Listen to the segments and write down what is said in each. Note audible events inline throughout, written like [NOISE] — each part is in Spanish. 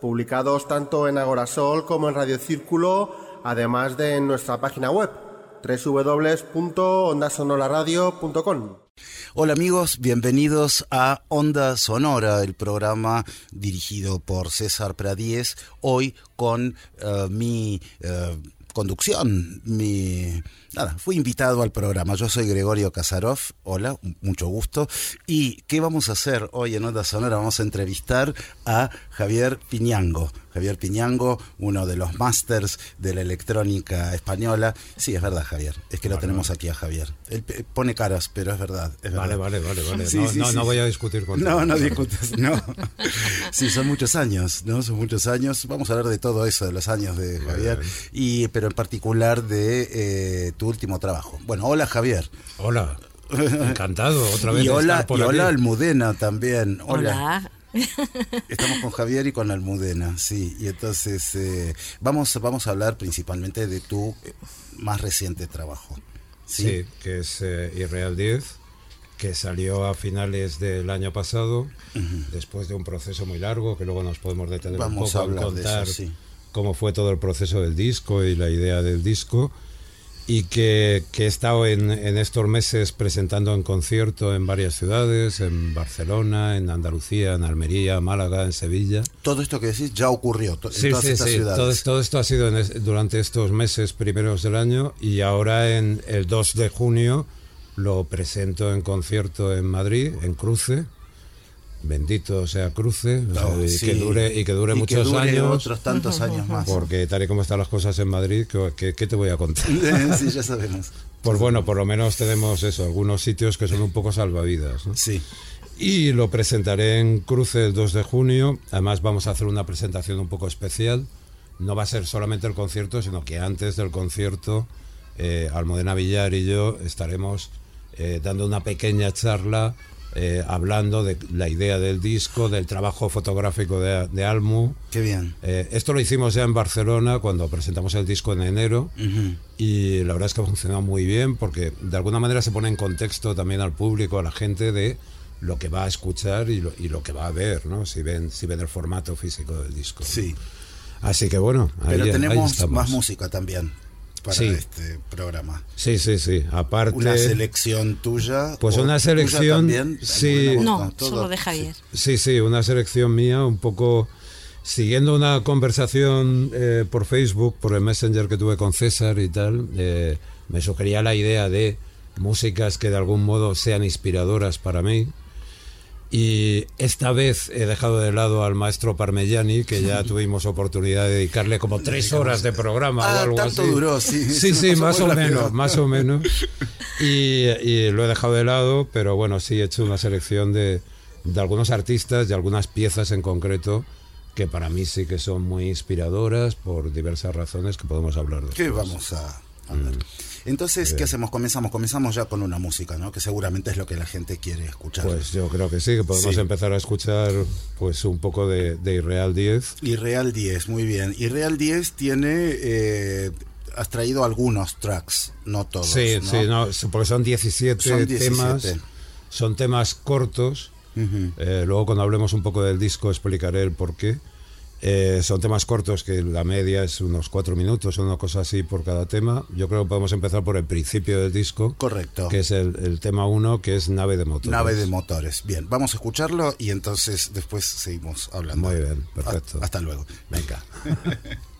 publicados tanto en Agorasol como en Radio Círculo, además de en nuestra página web www.ondasonoraradio.com. Hola amigos, bienvenidos a Onda Sonora, el programa dirigido por César Pradíez, hoy con uh, mi uh, conducción, mi nada, fui invitado al programa. Yo soy Gregorio Kasarov, hola, mucho gusto. ¿Y qué vamos a hacer hoy en Onda Sonora? Vamos a entrevistar a Javier Piñango. Javier Piñango, uno de los masters de la electrónica española. Sí, es verdad, Javier. Es que lo tenemos aquí a Javier. Él pone caras, pero es verdad. Es vale, verdad. vale, vale, vale. Sí, no, sí, no, sí. no, voy a discutir con No, no discutes, no. [LAUGHS] Sí, son muchos años, ¿no? Son muchos años. Vamos a hablar de todo eso, de los años de Javier. Y, pero en particular de eh, tu último trabajo. Bueno, hola Javier. Hola. Encantado, otra vez. [LAUGHS] Y hola, por y aquí. hola Almudena también. Hola. Hola. Estamos con Javier y con Almudena, sí. Y entonces eh, vamos, vamos a hablar principalmente de tu eh, más reciente trabajo. Sí, sí que es eh, Irreal 10, que salió a finales del año pasado, uh -huh. después de un proceso muy largo, que luego nos podemos detener vamos un poco a en contar eso, sí. cómo fue todo el proceso del disco y la idea del disco y que, que, he estado en, en, estos meses presentando en concierto en varias ciudades, en Barcelona, en Andalucía, en Almería, Málaga, en Sevilla. Todo esto que decís ya ocurrió en sí, todas sí, estas sí. ciudades. Todo, todo, esto ha sido en, durante estos meses primeros del año y ahora en el 2 de junio lo presento en concierto en Madrid, en Cruce. Bendito sea Cruce no, o sea, y, sí. que dure, y que dure y muchos que dure años. otros tantos años más. Porque tal y como están las cosas en Madrid, ¿qué, qué, qué te voy a contar? [LAUGHS] sí, ya sabemos. Pues bueno, por lo menos tenemos eso, algunos sitios que son un poco salvavidas. ¿no? Sí. Y lo presentaré en Cruce el 2 de junio. Además vamos a hacer una presentación un poco especial. No va a ser solamente el concierto, sino que antes del concierto, eh, Almudena Villar y yo estaremos eh, dando una pequeña charla eh, hablando de la idea del disco, del trabajo fotográfico de, de Almu. Qué bien. Eh, esto lo hicimos ya en Barcelona cuando presentamos el disco en enero uh -huh. y la verdad es que ha funcionado muy bien porque de alguna manera se pone en contexto también al público, a la gente de lo que va a escuchar y lo, y lo que va a ver, ¿no? Si ven, si ven el formato físico del disco. Sí. Así que bueno, Pero ahí, tenemos ahí más música también para sí. este programa. Sí, sí, sí. Aparte. Una selección tuya. Pues una selección. También, sí. No, todo. solo de Javier. Sí, sí, una selección mía, un poco. Siguiendo una conversación eh, por Facebook, por el Messenger que tuve con César y tal, eh, me sugería la idea de músicas que de algún modo sean inspiradoras para mí. Y esta vez he dejado de lado al maestro Parmigiani, que ya [LAUGHS] tuvimos oportunidad de dedicarle como tres horas de programa ah, o algo tanto así. duró, sí. Sí, [LAUGHS] sí, más o menos, más o menos. Y, y, lo he dejado de lado, pero bueno, sí he hecho una selección de, de algunos artistas y algunas piezas en concreto que para mí sí que son muy inspiradoras por diversas razones que podemos hablar de. ¿Qué vamos a hablar? Mm. Entonces, ¿qué hacemos? Comenzamos, comenzamos ya con una música, ¿no? Que seguramente es lo que la gente quiere escuchar. Pues yo creo que sí, que podemos Sí. empezar a escuchar pues un poco de, de Irreal 10. Irreal 10, muy bien. Irreal 10 tiene. eh, has traído algunos tracks, no todos. Sí, ¿no? sí, no, porque son 17, Son 17. temas. Son temas cortos. Ujú. Eh, luego cuando hablemos un poco del disco explicaré el por qué. Eh, son temas cortos que la media es unos cuatro minutos o una cosa así por cada tema. Yo creo que podemos empezar por el principio del disco, Correcto. que es el, el tema uno, que es Nave de Motores. Nave de motores. Bien, vamos a escucharlo y entonces después seguimos hablando. Muy bien, perfecto. Ha- Hasta luego. Venga. [LAUGHS]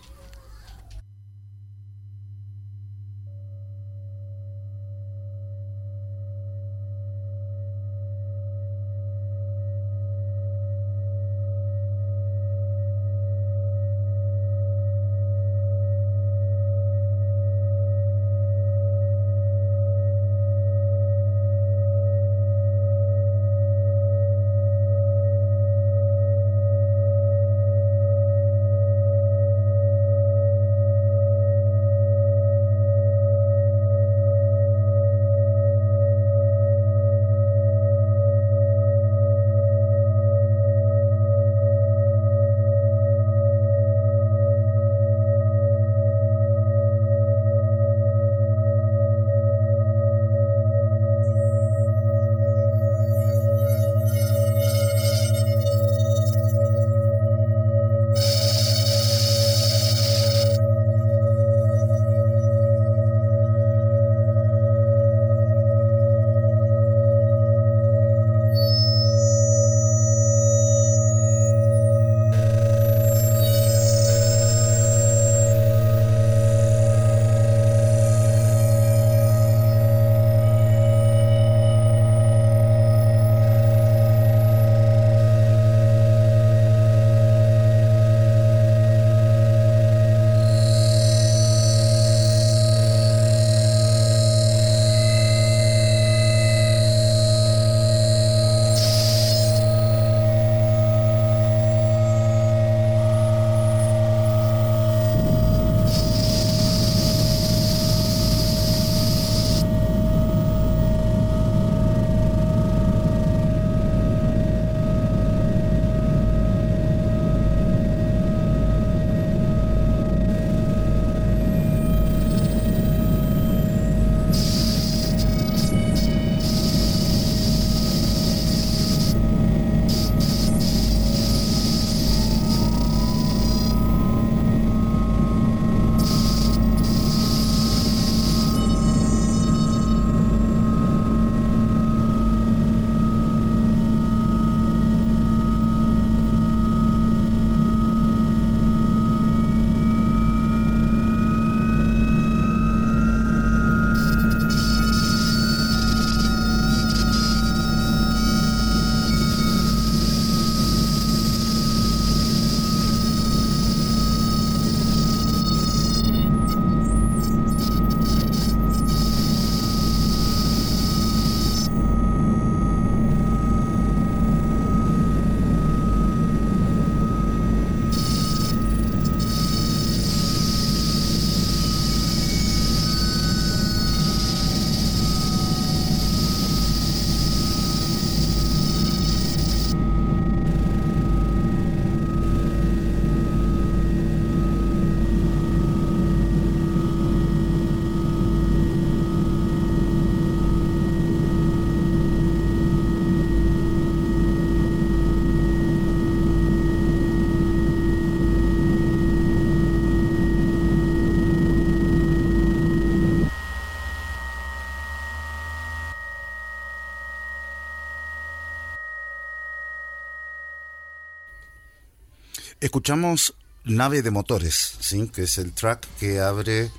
Escuchamos Nave de Motores, ¿sí? que es el track que abre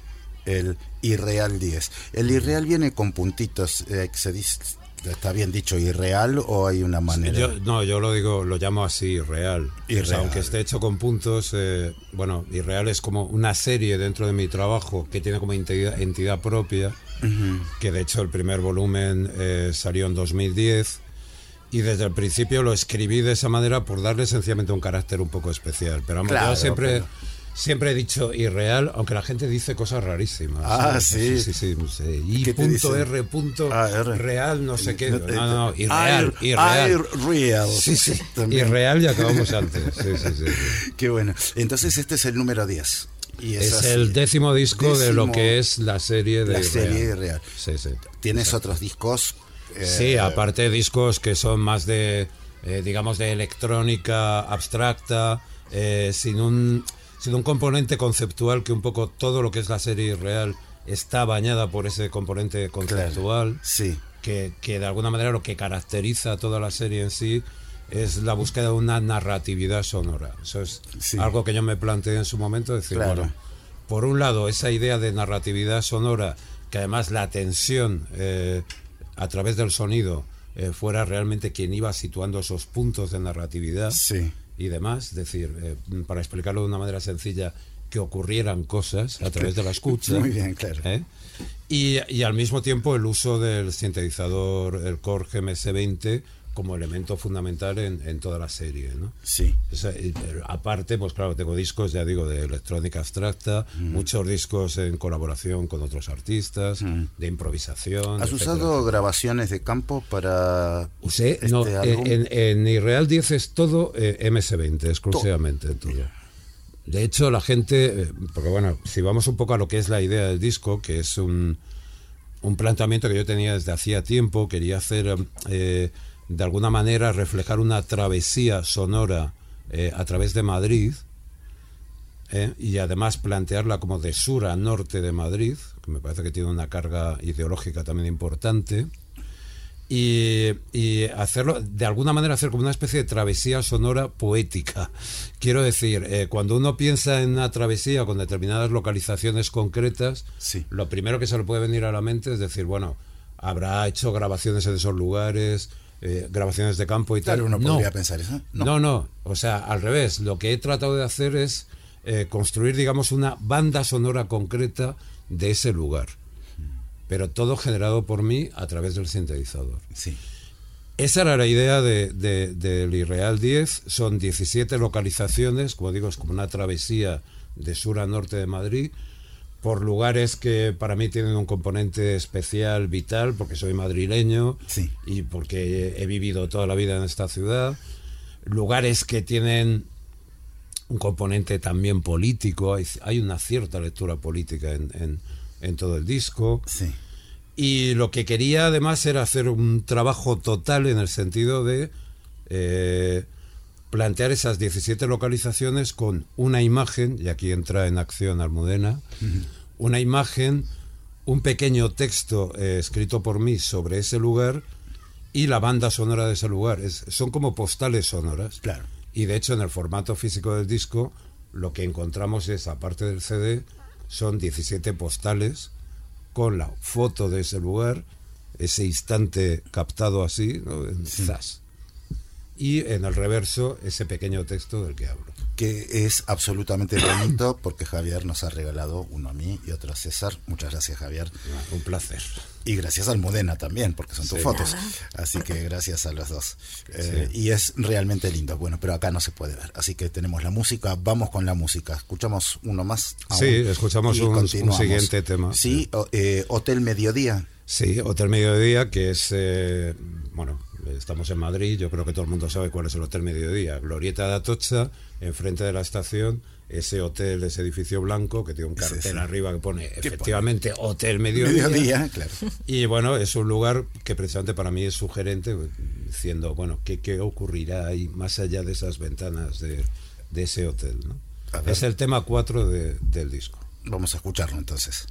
el Irreal 10. El Irreal viene con puntitos, eh, se dice, ¿Está bien dicho irreal o hay una manera? Yo, no, yo lo digo, lo llamo así, irreal. aunque esté hecho con puntos, eh, bueno, irreal es como una serie dentro de mi trabajo que tiene como entidad, entidad propia, que de hecho el primer volumen eh, salió en 2010 y desde el principio lo escribí de esa manera por darle sencillamente un carácter un poco especial. Pero yo siempre... Siempre he dicho irreal, aunque la gente dice cosas rarísimas. Ah, sí. Sí, sí, sí. I punto R punto ah, real, no sé qué. No, no, irreal. irreal. real. Sí, sí. [LAUGHS] Irreal y acabamos antes. [LAUGHS] Sí, sí, sí, Qué bueno. Entonces este es el número 10. Y es, el décimo disco de lo que es la serie de La serie Irreal. Sí, sí. ¿Tienes otros discos? Sí, eh, aparte discos que son más de, eh, digamos, de electrónica abstracta, eh, sin un sino un componente conceptual que un poco todo lo que es la serie real está bañada por ese componente conceptual. sí. Que, que, de alguna manera lo que caracteriza a toda la serie en sí es la búsqueda de una narratividad sonora. Eso es algo que yo me planteé en su momento, decir, bueno, por un lado, esa idea de narratividad sonora, que además la tensión eh, a través del sonido eh, fuera realmente quien iba situando esos puntos de narratividad. Sí y demás, es decir, eh, para explicarlo de una manera sencilla, que ocurrieran cosas a través de la escucha. Muy bien, claro. ¿eh? Y, y, al mismo tiempo el uso del sintetizador, el Core GMS-20, como elemento fundamental en, en toda la serie. ¿no? Sí. aparte, pues claro, tengo discos, ya digo, de electrónica abstracta, mm. muchos discos en colaboración con otros artistas, mm. de improvisación. ¿Has usado grabaciones de campo para.? Usé, este no, en, en, Irreal 10 es todo eh, MS-20, exclusivamente. Todo. De hecho, la gente, eh, porque bueno, si vamos un poco a lo que es la idea del disco, que es un, un planteamiento que yo tenía desde hacía tiempo, quería hacer. Eh, de alguna manera reflejar una travesía sonora eh, a través de Madrid eh, y además plantearla como de sur a norte de Madrid, que me parece que tiene una carga ideológica también importante. Y, hacerlo, de alguna manera hacer como una especie de travesía sonora poética. Quiero decir, eh, cuando uno piensa en una travesía con determinadas localizaciones concretas, lo primero que se le puede venir a la mente es decir, bueno, habrá hecho grabaciones en esos lugares, eh, grabaciones de campo y tal. uno podría pensar eso. No. no. o sea, al revés. Lo que he tratado de hacer es eh, construir, digamos, una banda sonora concreta de ese lugar. Pero todo generado por mí a través del sintetizador. Sí. Esa era la idea del de, de, Irreal 10. Son 17 localizaciones, como digo, es como una travesía de sur a norte de Madrid por lugares que para mí tienen un componente especial, vital, porque soy madrileño y porque he vivido toda la vida en esta ciudad. Lugares que tienen un componente también político, hay, una cierta lectura política en, en, todo el disco. Y lo que quería además era hacer un trabajo total en el sentido de eh, plantear esas 17 localizaciones con una imagen, y aquí entra en acción Almudena, una imagen, un pequeño texto eh, escrito por mí sobre ese lugar y la banda sonora de ese lugar. son como postales sonoras. Claro. Y de hecho en el formato físico del disco lo que encontramos es, aparte del CD, son 17 postales con la foto de ese lugar, ese instante captado así, ¿no? en zas y en el reverso ese pequeño texto del que hablo. Que es absolutamente [COUGHS] bonito porque Javier nos ha regalado uno a mí y otro a César. Muchas gracias Javier. Ah, un placer. Y gracias al Modena también, porque son tus fotos. Así que gracias a los dos. Eh, y es realmente lindo. Bueno, pero acá no se puede ver. Así que tenemos la música. Vamos con la música. Escuchamos uno más. sí, escuchamos un, siguiente tema. Sí, eh, Hotel Mediodía. Sí, Hotel Mediodía, que es, eh, bueno, estamos en Madrid, yo creo que todo el mundo sabe cuál es el Hotel Mediodía. Glorieta de Atocha, enfrente de la estación, ese hotel, ese edificio blanco que tiene un cartel arriba que pone efectivamente Hotel Mediodía. claro. Y bueno, es un lugar que precisamente para mí es sugerente, diciendo, bueno, ¿qué, qué ocurrirá ahí más allá de esas ventanas de, ese hotel? Es el tema 4 del disco. Vamos a escucharlo entonces.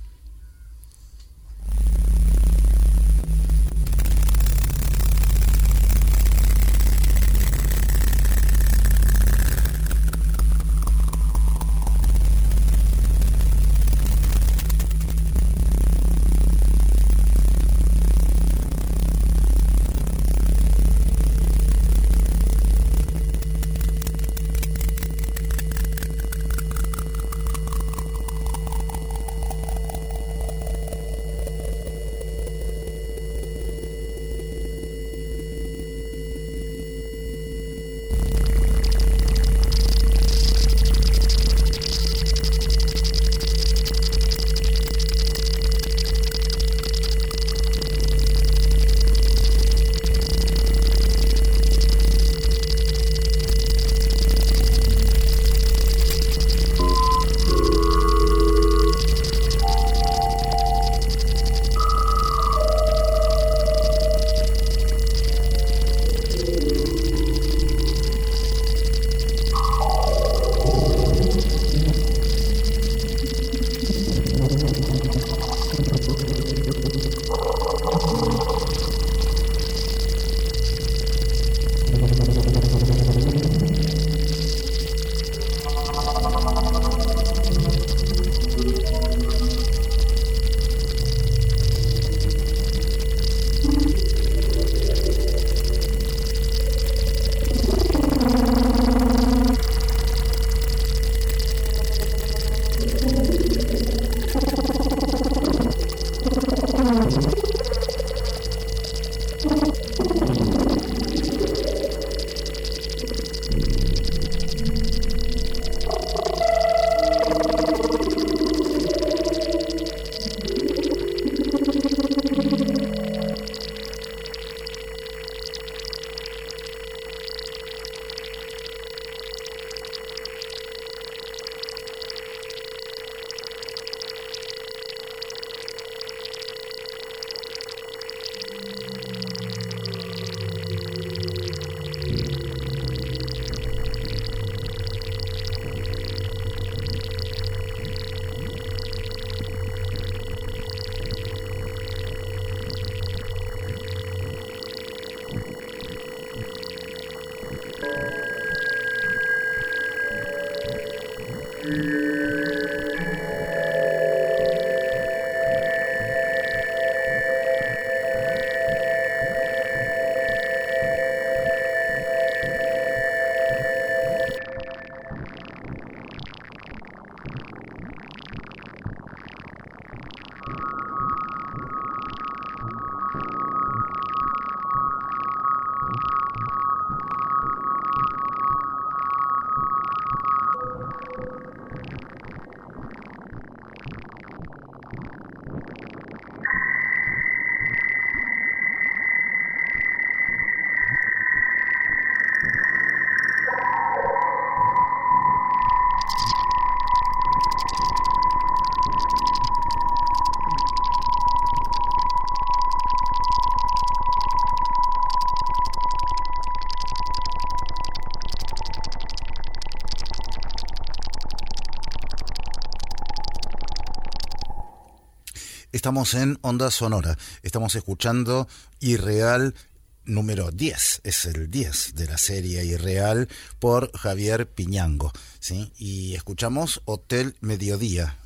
Estamos en Onda Sonora. Estamos escuchando Irreal número 10. Es el 10 de la serie Irreal por Javier Piñango. ¿sí? Y escuchamos Hotel Mediodía.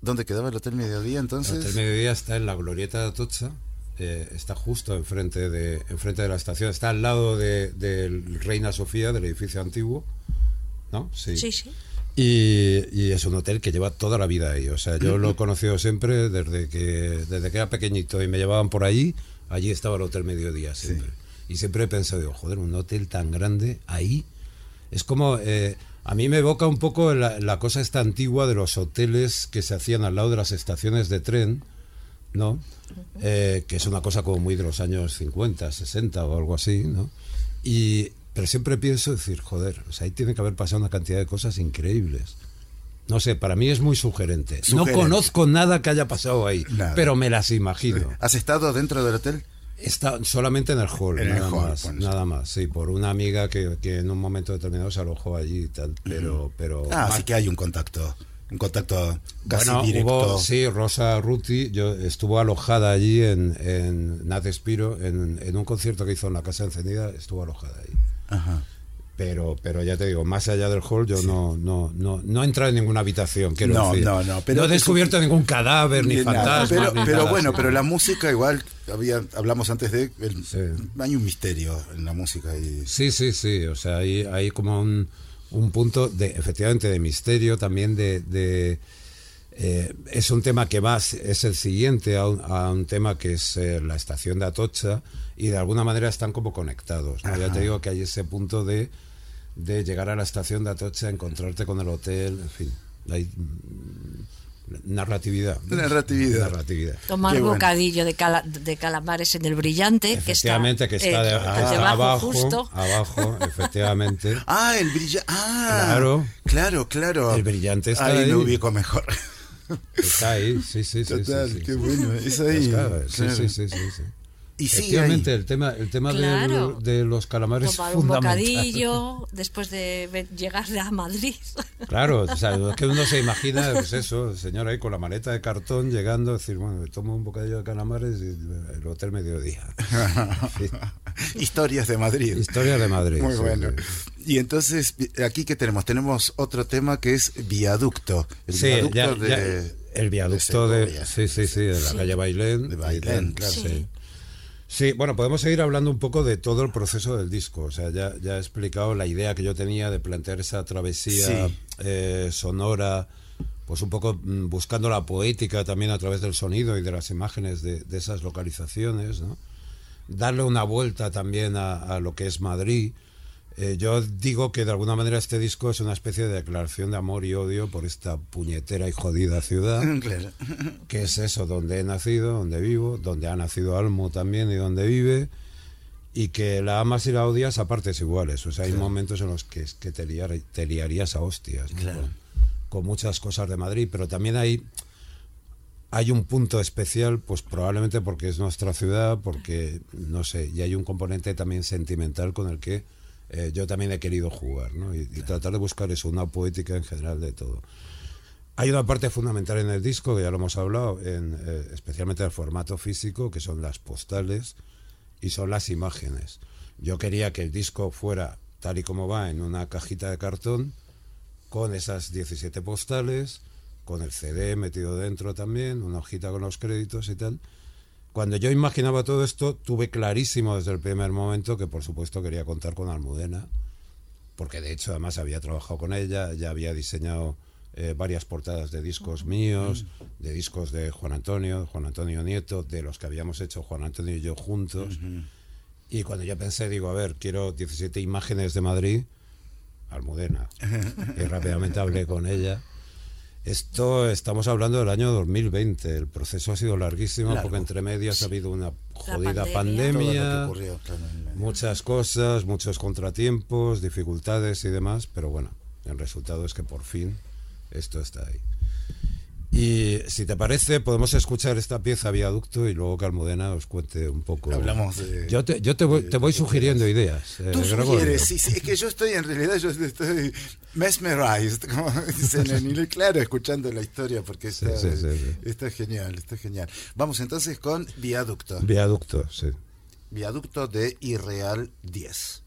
¿Dónde quedaba el Hotel Mediodía entonces? El Hotel Mediodía está en la Glorieta de Atocha. Eh, está justo enfrente de, enfrente de la estación. Está al lado del de, Reina Sofía, del edificio antiguo. ¿No? Sí, sí. sí. Y, es un hotel que lleva toda la vida ahí. O sea, yo lo he conocido siempre desde que, desde que era pequeñito y me llevaban por allí. Allí estaba el Hotel Mediodía siempre. Y siempre he pensado, joder, un hotel tan grande ahí. Es como. Eh, a mí me evoca un poco la, cosa esta antigua de los hoteles que se hacían al lado de las estaciones de tren, ¿no? Eh, que es una cosa como muy de los años 50, 60 o algo así, ¿no? Y, pero siempre pienso decir, joder, o sea, ahí tiene que haber pasado una cantidad de cosas increíbles. No sé, para mí es muy sugerente. No conozco nada que haya pasado ahí, pero me las imagino. ¿Has estado dentro del hotel? Está solamente en el hall, nada más, pues. nada más, sí, por una amiga que, que, en un momento determinado se alojó allí y tal, pero... pero ah, sí que hay un contacto un contacto casi directo. sí, Rosa Ruti yo, estuvo alojada allí en, en Natespiro, en, en un concierto que hizo en la Casa Encendida, estuvo alojada. Pero, ya te digo, más allá del hall, yo no, no, no, no he entrado en ninguna habitación, quiero no, decir. No, no, pero no he descubierto ningún cadáver, ni, fantasma. Pero, bueno, pero la música igual, había, hablamos antes de, hay un misterio en la música. Y... Sí, sí, sí, o sea, hay, hay como un, un punto de, efectivamente, de misterio, también de... Eh, es un tema que va, es el siguiente a un, tema que es eh, la estación de Atocha, y de alguna manera están como conectados. Ya te digo que hay ese punto de, de llegar a la estación de Atocha, encontrarte con el hotel, en fin, hay mm, narratividad. Narratividad. narratividad. Tomar un bocadillo de, de, calamares en el brillante, que está, que está, eh, abajo, justo. abajo, [LAUGHS] efectivamente. Ah, el brillante. Ah, claro. Claro, claro. El brillante está ahí. Ahí me ubico mejor. Está ahí, sí, sí, sí. Total, sí, qué bueno. Es ahí. sí, sí, sí, sí. Y Efectivamente, el tema, el tema de, los calamares Tomar un bocadillo después de llegar a Madrid. [LAUGHS] Claro, o sea, es que uno se imagina, pues eso, el señor ahí con la maleta de cartón llegando, decir, bueno, me tomo un bocadillo de calamares y el hotel mediodía. [LAUGHS] Historias de Madrid. Historias de Madrid. Muy bueno. Y entonces, aquí que tenemos, tenemos otro tema que es viaducto. El viaducto de, el viaducto de, sí, sí, sí, de la calle Bailén. De Bailén, claro. Sí. Bueno, podemos seguir hablando un poco de todo el proceso del disco. O sea, ya, ya he explicado la idea que yo tenía de plantear esa travesía eh, sonora, pues un poco mm, buscando la poética también a través del sonido y de las imágenes de, esas localizaciones, ¿no? Darle una vuelta también a lo que es Madrid eh, yo digo que de alguna manera este disco es una especie de declaración de amor y odio por esta puñetera y jodida ciudad. [LAUGHS] Claro. Que es eso, donde he nacido, donde vivo, donde ha nacido Almo también y donde vive. Y que la amas y la odias a partes iguales. O sea, hay momentos en los que, que te, te, liarías a hostias. Con, muchas cosas de Madrid. Pero también hay hay un punto especial, pues probablemente porque es nuestra ciudad, porque, no sé, y hay un componente también sentimental con el que eh, yo también he querido jugar ¿no? y, tratar de buscar eso, una poética en general de todo. Hay una parte fundamental en el disco, que ya lo hemos hablado, en, eh, especialmente el formato físico, que son las postales y son las imágenes. Yo quería que el disco fuera tal y como va en una cajita de cartón, con esas 17 postales, con el CD metido dentro también, una hojita con los créditos y tal. Cuando yo imaginaba todo esto, tuve clarísimo desde el primer momento que por supuesto quería contar con Almudena, porque de hecho además había trabajado con ella, ya había diseñado eh, varias portadas de discos míos, de discos de Juan Antonio, Juan Antonio Nieto, de los que habíamos hecho Juan Antonio y yo juntos. Y cuando yo pensé, digo, a ver, quiero 17 imágenes de Madrid, Almudena. [LAUGHS] y rápidamente hablé con ella. Esto estamos hablando del año 2020. El proceso ha sido larguísimo porque entre medias ha habido una jodida pandemia, muchas cosas, muchos contratiempos, dificultades y demás, pero bueno, el resultado es que por fin esto está ahí. Y si te parece, podemos escuchar esta pieza viaducto y luego que Almudena os cuente un poco. Hablamos de, Yo te, yo te voy, te voy sugiriendo ideas. eh, Tú Gregorio. sugieres, sí, sí, es que yo estoy, en realidad, yo estoy mesmerized, como [LAUGHS] dicen en inglés, claro, escuchando la historia, porque está, sí, sí, sí. está genial, está genial. Vamos entonces con Viaducto. Viaducto, sí. Viaducto de Irreal 10.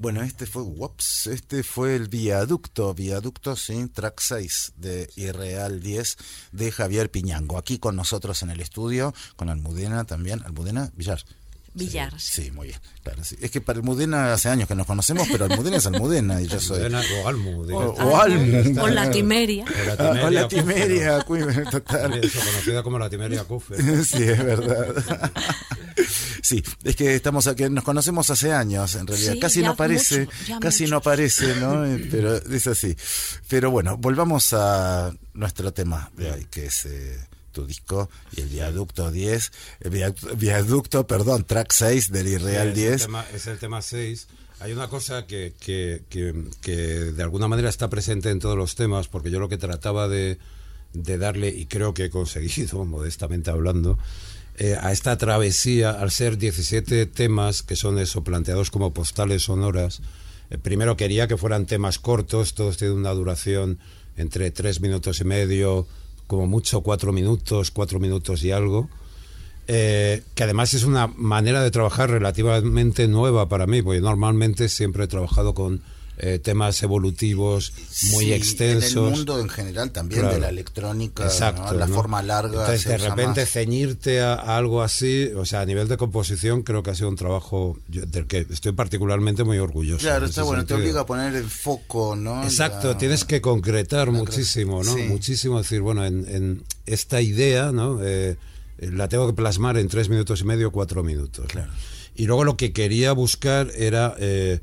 Bueno, este fue, whoops, este fue el viaducto, viaducto, sí, track 6 de Irreal 10 de Javier Piñango. Aquí con nosotros en el estudio, con Almudena también. Almudena Villar. Villar. Sí, muy bien. Claro, sí. Es que para Almudena hace años que nos conocemos, pero Almudena es Almudena y yo soy. Almudena o Almu, O, o Almu. O la Timeria. O la Ah, Timeria o la Kuffer. Timeria, cuí- total. Eso, conocida como la Timeria Kuffer. [LAUGHS] Sí, es verdad. Sí, es que estamos aquí, nos conocemos hace años, en realidad. Sí, casi ya no parece, mucho, casi mucho. no parece, [LAUGHS] ¿no? Eh, Pero es así. Pero bueno, volvamos a nuestro tema de hoy, que es eh, tu disco y el Viaducto 10, el viaducto, viaducto, perdón, track 6 del Irreal es 10. El tema, es el tema 6. Hay una cosa que, que, que, que de alguna manera está presente en todos los temas, porque yo lo que trataba de, de darle, y creo que he conseguido, [LAUGHS] modestamente hablando, eh, a esta travesía, al ser 17 temas que son eso, planteados como postales sonoras, eh, primero quería que fueran temas cortos, todos tienen una duración entre tres minutos y medio, como mucho cuatro minutos, cuatro minutos y algo. Eh, que además es una manera de trabajar relativamente nueva para mí, porque normalmente siempre he trabajado con eh, temas evolutivos muy Sí, extensos. En el mundo en general también Claro. de la electrónica, Exacto, ¿no? la ¿no? forma larga. Entonces, se de repente, más. ceñirte a, a algo así, o sea, a nivel de composición, creo que ha sido un trabajo yo- del que estoy particularmente muy orgulloso. Claro, está bueno, te obliga a poner el foco, ¿no? Exacto, La- tienes que concretar muchísimo, ¿no? sí. Muchísimo, decir, bueno, en, en esta idea, ¿no? Eh, la tengo que plasmar en tres minutos y medio, cuatro minutos. Claro. Y luego lo que quería buscar era eh,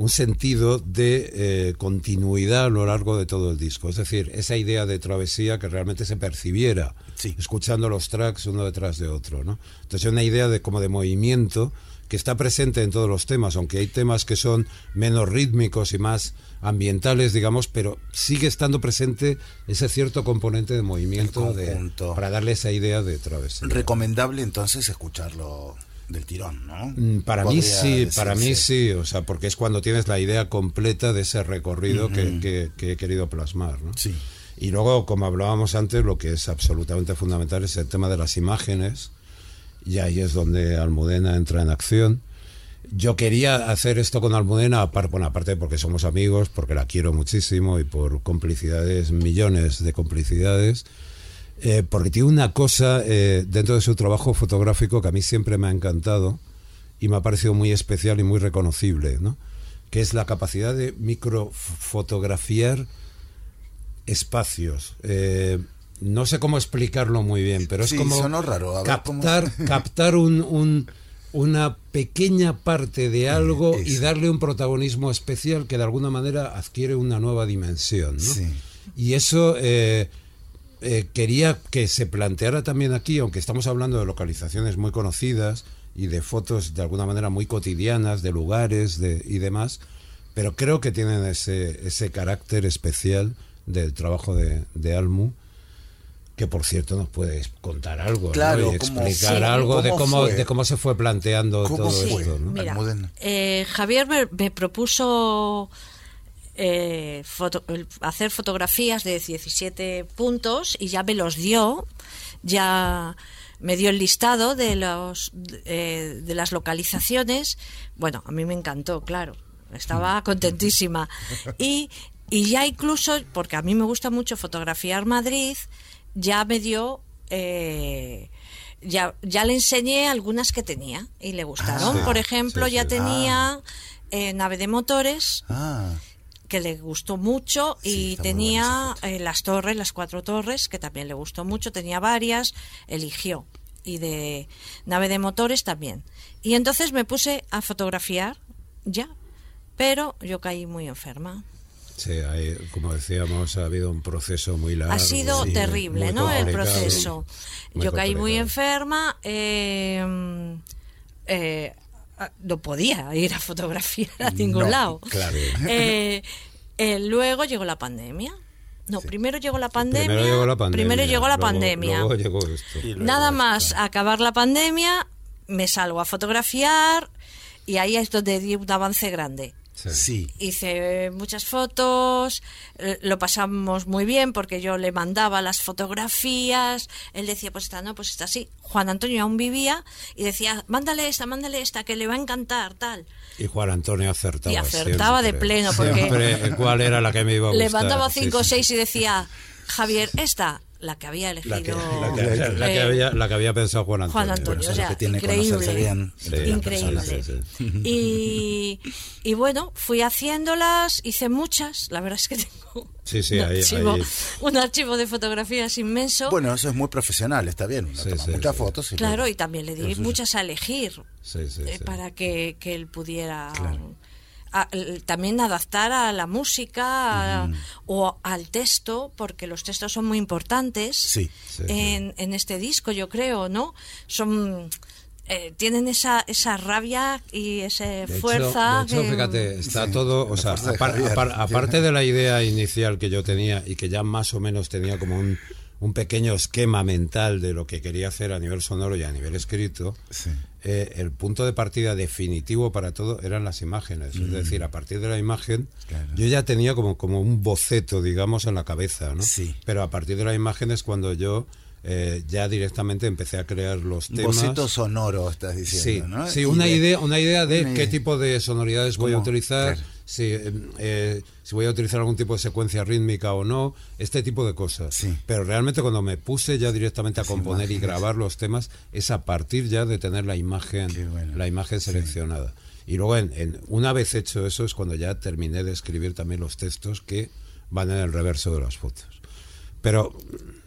un sentido de eh, continuidad a lo largo de todo el disco. Es decir, esa idea de travesía que realmente se percibiera Sí. escuchando los tracks uno detrás de otro, ¿no? Entonces una idea de como de movimiento que está presente en todos los temas, aunque hay temas que son menos rítmicos y más ambientales, digamos, pero sigue estando presente ese cierto componente de movimiento de, para darle esa idea de travesía. Recomendable entonces escucharlo del tirón, ¿no? Mm, Para mí sí, para mí sí, o sea, porque es cuando tienes la idea completa de ese recorrido que, que- que he querido plasmar. ¿no? Sí. Y luego, como hablábamos antes, lo que es absolutamente fundamental es el tema de las imágenes, y ahí es donde Almudena entra en acción. Yo quería hacer esto con Almudena, bueno, aparte porque somos amigos, porque la quiero muchísimo y por complicidades, millones de complicidades, eh, porque tiene una cosa eh, dentro de su trabajo fotográfico que a mí siempre me ha encantado y me ha parecido muy especial y muy reconocible, ¿no? que es la capacidad de microfotografiar espacios. Eh, no sé cómo explicarlo muy bien, pero es Sí, como sonó raro. A ver, ¿cómo? captar, [LAUGHS] captar un, un- una pequeña parte de algo y darle un protagonismo especial que de alguna manera adquiere una nueva dimensión. ¿no? Sí. Y eso eh, eh, quería que se planteara también aquí, aunque estamos hablando de localizaciones muy conocidas y de fotos de alguna manera muy cotidianas, de lugares de, y demás, pero creo que tienen ese, ese carácter especial del trabajo de, de Almu, que por cierto nos puedes contar algo ¿no? Y explicar Sí. algo de ¿Cómo fue? de cómo se fue planteando ¿Cómo todo fue? esto. ¿no? Mira, Almudena. eh, Javier me, me propuso eh, foto- hacer fotografías de 17 puntos y ya me los dio, ya me dio el listado de los eh, de las localizaciones. Bueno, a mí me encantó, claro, estaba contentísima. [LAUGHS] Y y ya incluso porque a mí me gusta mucho fotografiar Madrid, ya me dio eh, ya, ya le enseñé algunas que tenía y le gustaron. Ah, Por ejemplo, sí, ya tenía eh, nave de motores. Ah, que le gustó mucho Sí, y tenía eh, las torres, las cuatro torres, que también le gustó mucho, tenía varias, eligió. Y de nave de motores también. Y entonces me puse a fotografiar ya, pero yo caí muy enferma. Sí, hay, como decíamos, ha habido un proceso muy largo. ha sido sí, terrible, ¿no? El proceso. Yo caí muy enferma. eh, eh, no podía ir a fotografiar a ningún No, lado. claro. Eh, eh, luego llegó la pandemia. No, primero llegó la pandemia. Primero llegó la pandemia. primero llegó la luego- pandemia. Luego llegó esto. Y luego Nada esto. más acabar la pandemia, me salgo a fotografiar y ahí es donde di un avance grande. Sí. Hice muchas fotos, eh, lo pasamos muy bien porque yo le mandaba las fotografías, él decía, pues esta no, pues esta sí. Juan Antonio aún vivía y decía, mándale esta, mándale esta, que le va a encantar, tal. Y Juan Antonio acertaba. Y acertaba siempre. de pleno, porque- Siempre, ¿cuál era la que me iba a [LAUGHS] Le gustar? mandaba Sí, cinco o sí. seis y decía, Javier, esta, la que había La elegido que- La que, la que había, la que había pensado Juan Antonio. Juan Antonio, o sea, que tiene increíble, bien increíble. personas, sí, Y, y bueno, fui haciéndolas, hice muchas, la verdad es que tengo Sí, sí, un, ahí- archivo, ahí- un archivo de fotografías inmenso. Bueno, eso es muy profesional, está bien. Muchas sí. fotos. y claro, y también le di muchas a elegir Sí, sí, eh, sí. para que, que él pudiera a- también adaptar a la música a- o al texto, porque los textos son muy importantes Sí, sí, en, en este disco, yo creo, ¿no? Son eh, tienen esa esa rabia y esa De hecho- fuerza. de hecho, que- fíjate, está Sí, todo, o sea, apar- apar- aparte de la idea inicial que yo tenía y que ya más o menos tenía como un, un pequeño esquema mental de lo que quería hacer a nivel sonoro y a nivel escrito, Sí. Eh, el punto de partida definitivo para todo eran las imágenes. Es decir, a partir de la imagen, Mm. Claro. yo ya tenía como, como un boceto, digamos, en la cabeza, ¿no? Sí. Pero a partir de la imagen es cuando yo eh, ya directamente empecé a crear los temas. Boceto sonoro, estás Sí, diciendo, ¿no? sí Y una, de- idea, una idea de una qué tipo de sonoridades voy a utilizar, Claro. Si, eh, eh, si voy a utilizar algún tipo de secuencia rítmica o no, este tipo de cosas. Sí. Pero realmente cuando me puse ya directamente a Las componer y grabar los temas, es a partir ya de tener la imagen, bueno. la imagen seleccionada. Y luego, en, en- una vez hecho eso, es cuando ya terminé de escribir también los textos que van en el reverso de las fotos. Pero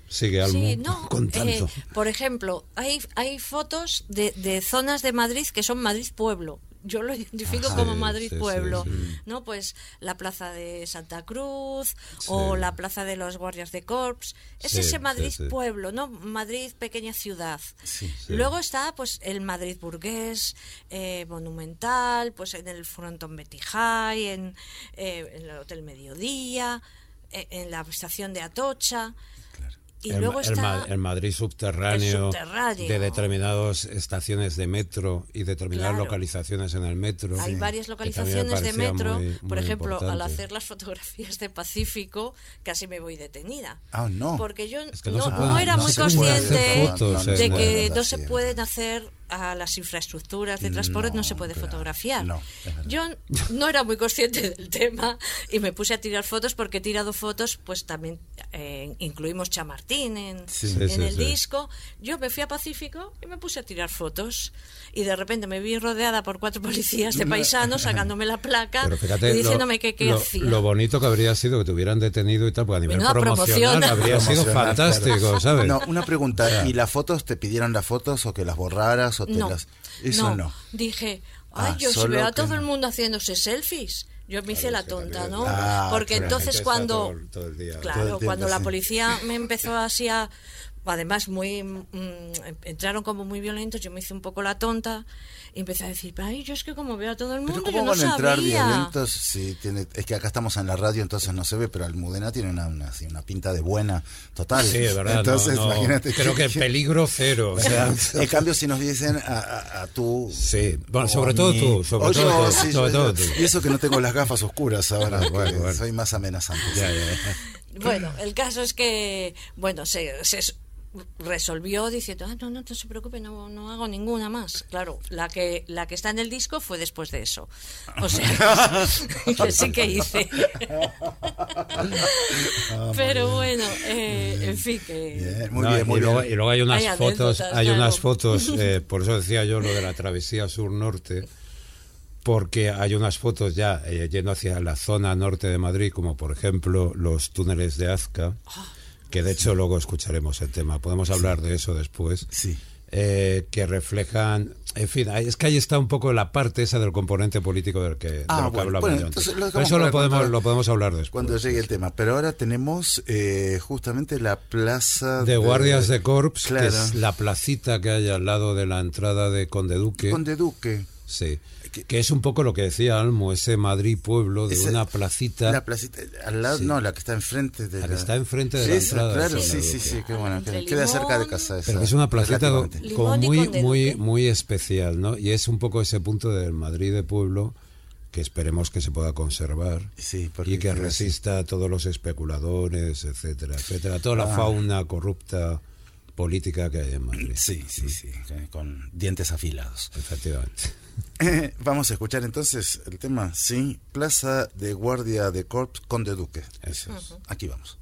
sigue Almo Sí, no. [LAUGHS] contando. eh, por ejemplo, hay, hay fotos de, de zonas de Madrid que son Madrid Pueblo. Yo lo [LAUGHS] identifico Ah, como sí, Madrid sí, Pueblo, sí. ¿no? Pues la plaza de Santa Cruz o la plaza de los Guardias de Corps. Es ese Madrid. Pueblo, ¿no? Madrid pequeña ciudad. Luego está pues el Madrid burgués, eh, monumental, pues en el frontón High, en, eh, en el Hotel Mediodía, eh, en la estación de Atocha. Y el, luego está el Madrid subterráneo, el subterráneo. de determinadas estaciones de metro y determinadas Claro. localizaciones en el metro. Hay varias me localizaciones de metro. muy- por muy ejemplo, al hacer las fotografías de Pacífico, casi me voy detenida. Ah, no. Porque yo Es que no era no muy consciente fotos, de que no, no no, se pueden hacer a las infraestructuras de transporte, no, No, se puede claro. fotografiar. No, yo no era muy consciente [LAUGHS] del tema y me puse a tirar fotos porque he tirado fotos, pues también eh, incluimos Chamartín en, Sí. En sí, el sí. disco. Yo me fui a Pacífico y me puse a tirar fotos. Y de repente me vi rodeada por cuatro policías de paisanos sacándome la placa fíjate y lo, diciéndome que qué lo- hacía. lo bonito que habría sido que te hubieran detenido y tal, porque a nivel Menuda promocional promoción. [LAUGHS] habría sido Promocional, fantástico, claro. ¿sabes? No, una pregunta. ¿Y las fotos te pidieron las fotos o que las borraras o te no, las.? Eso no. Dije, ay, Ah, yo si veo a todo no. el mundo haciéndose selfies. Yo me hice la tonta, ¿no? Ah, Porque entonces cuando... todo el- todo el día- claro, Todo el tiempo, cuando la policía me empezó así a... Además, muy mm, entraron como muy violentos, yo me hice un poco la tonta y empecé a decir, ay, yo es que como veo a todo el mundo, Pero yo ¿cómo no van a entrar sabía. violentos si tiene, es que acá estamos en la radio entonces no se ve, pero Almudena tiene una, una, así, una pinta de buena total. Sí, es verdad. Entonces, no, no, imagínate. Creo que [LAUGHS] peligro cero. O sea, [LAUGHS] en cambio, si nos dicen a, a, a tú. Sí, bueno, sobre todo mí, tú, sobre todo yo, tú, sí, sobre yo- todo tú. Y eso que no tengo las gafas oscuras ahora, Ah, [LAUGHS] bueno, que bueno. soy más amenazante. ya, ya, ya. Bueno, el caso es que, bueno, se, se resolvió diciendo, ah, no, no, no se preocupe, no, no hago ninguna más. Claro, la que, la que está en el disco fue después de eso. O sea, [LAUGHS] que sí que hice. [LAUGHS] Pero bueno, eh, en fin, que... Bien, muy No, bien, muy y, luego, bien. y luego hay unas Hay fotos, hay unas fotos, [LAUGHS] eh, por eso decía yo lo de la travesía sur-norte, porque hay unas fotos ya eh, yendo hacia la zona norte de Madrid, como por ejemplo los túneles de Azca, que de hecho luego escucharemos el tema, podemos hablar de eso después. Sí. eh, que reflejan, en fin, es que ahí está un poco la parte esa del componente político del que, de Ah, lo que bueno, entonces lo Eso lo podemos, lo podemos hablar después. Cuando llegue el tema. Pero ahora tenemos eh, justamente la plaza de Guardias de Corps, Claro. que es la placita que hay al lado de la entrada de Conde Duque. Conde Duque. Sí. Que es un poco lo que decía Almo, ese Madrid pueblo de Ese- una placita. La placita, al lado, Sí. no, la que está enfrente de La la... que está enfrente de Sí, la esa, entrada de Claro, sí, sí, sí, qué bueno. Que queda cerca de casa esa. Pero que es una placita y muy, muy, muy especial, ¿no? Y es un poco ese punto del Madrid de pueblo que esperemos que se pueda conservar Sí, y que resista a todos los especuladores, etcétera, etcétera, toda la fauna corrupta política que hay en Madrid. Sí, sí, sí, con dientes afilados. Efectivamente. [LAUGHS] Vamos a escuchar entonces el tema, sí, Plaza de Guardia de Corps Conde Duque. Eso es. Aquí vamos.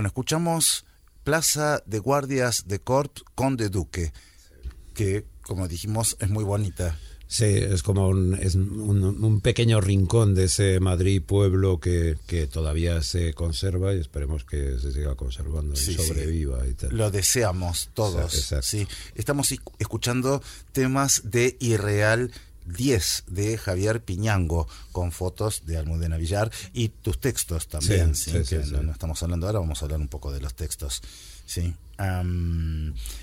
Bueno, escuchamos Plaza de Guardias de Corps Conde Duque, que, como dijimos, es muy bonita. Sí, es como un, es un, un pequeño rincón de ese Madrid pueblo que, que, todavía se conserva y esperemos que se siga conservando Sí, y sí. sobreviva y tal. Lo deseamos todos. Exacto. Sí. Estamos escuchando temas de Irreal 10 de Javier Piñango, con fotos de Almudena Villar y tus textos también. Sí, Sí, sí, que sí, no, estamos hablando ahora, vamos a hablar un poco de los textos. Sí.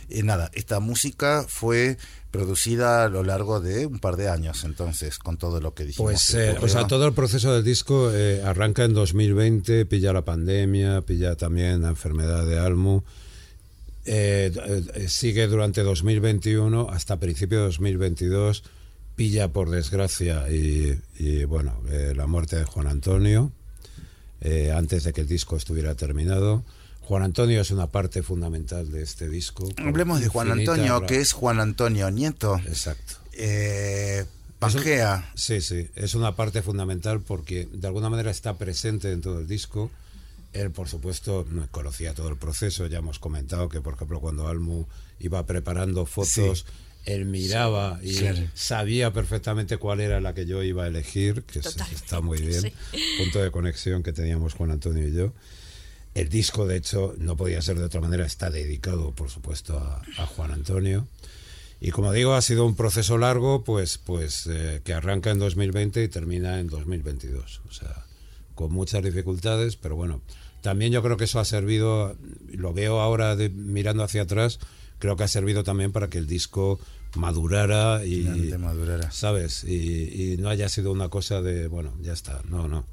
Y nada, esta música fue producida a lo largo de un par de años, entonces, con todo lo que dijimos. Pues, que eh, o sea, todo el proceso del disco eh, arranca en 2020, pilla la pandemia, pilla también la enfermedad de Almu. Eh, eh, sigue durante 2021 hasta principio de 2022, pilla por desgracia y, y, bueno, eh, la muerte de Juan Antonio, eh, antes de que el disco estuviera terminado. Juan Antonio es una parte fundamental de este disco. Hablemos de Juan Antonio, que es Juan Antonio Nieto. Exacto. Eh, Pangea. Sí, sí, es una parte fundamental porque de alguna manera está presente en todo el disco. Él, por supuesto, no conocía todo el proceso. Ya hemos comentado que, por ejemplo, cuando Almu iba preparando fotos, él miraba y Claro. sabía perfectamente cuál era la que yo iba a elegir, que es- está muy bien. sí. Punto de conexión que teníamos Juan Antonio y yo. El disco, de hecho, no podía ser de otra manera, está dedicado, por supuesto, a, a Juan Antonio. Y como digo, ha sido un proceso largo, pues, pues eh, que arranca en 2020 y termina en 2022. O sea, con muchas dificultades, pero bueno, también yo creo que eso ha servido, lo veo ahora de- mirando hacia atrás, creo que ha servido también para que el disco madurara y, Finalmente madurara. ¿sabes? Y, y no haya sido una cosa de, bueno, ya está, no, no.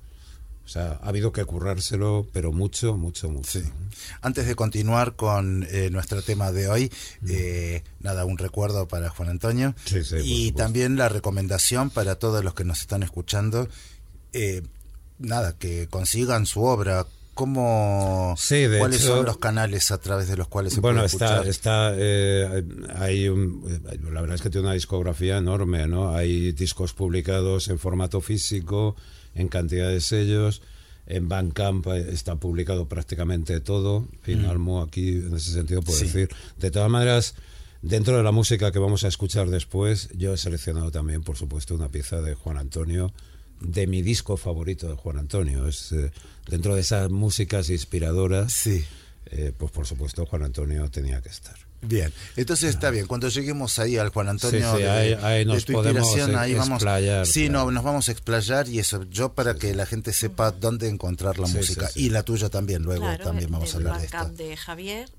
O sea, ha habido que currárselo, pero mucho, mucho, mucho. Sí. Antes de continuar con eh, nuestro tema de hoy, eh, nada, un recuerdo para Juan Antonio Mm. Sí, sí, por y también la recomendación para todos los que nos están escuchando, eh, nada, que consigan su obra. ¿Cómo, Sí, de ¿Cuáles hecho- son los canales a través de los cuales se Bueno, puede está, escuchar? está eh, hay un- eh, la verdad es que tiene una discografía enorme, ¿no? Hay discos publicados en formato físico, en cantidad de sellos. En Bandcamp eh, está publicado prácticamente todo. En fin, Almo aquí, en ese sentido, puedo Mm. Sí. decir. De todas maneras, dentro de la música que vamos a escuchar después, yo he seleccionado también, por supuesto, una pieza de Juan Antonio, de mi disco favorito de Juan Antonio. Es eh, dentro de esas músicas inspiradoras Sí. eh, pues por supuesto Juan Antonio tenía que estar. Bien, entonces está bien. Cuando lleguemos ahí al Juan Antonio Sí, sí, de, ahí- ahí nos de tu podemos inspiración, ahí vamos. explayar, Sí, claro. no, nos vamos a explayar y eso. Yo para que la gente sepa dónde encontrar la Sí, música sí, sí. y la tuya también. Luego Claro, también vamos a hablar de esto. De Javier.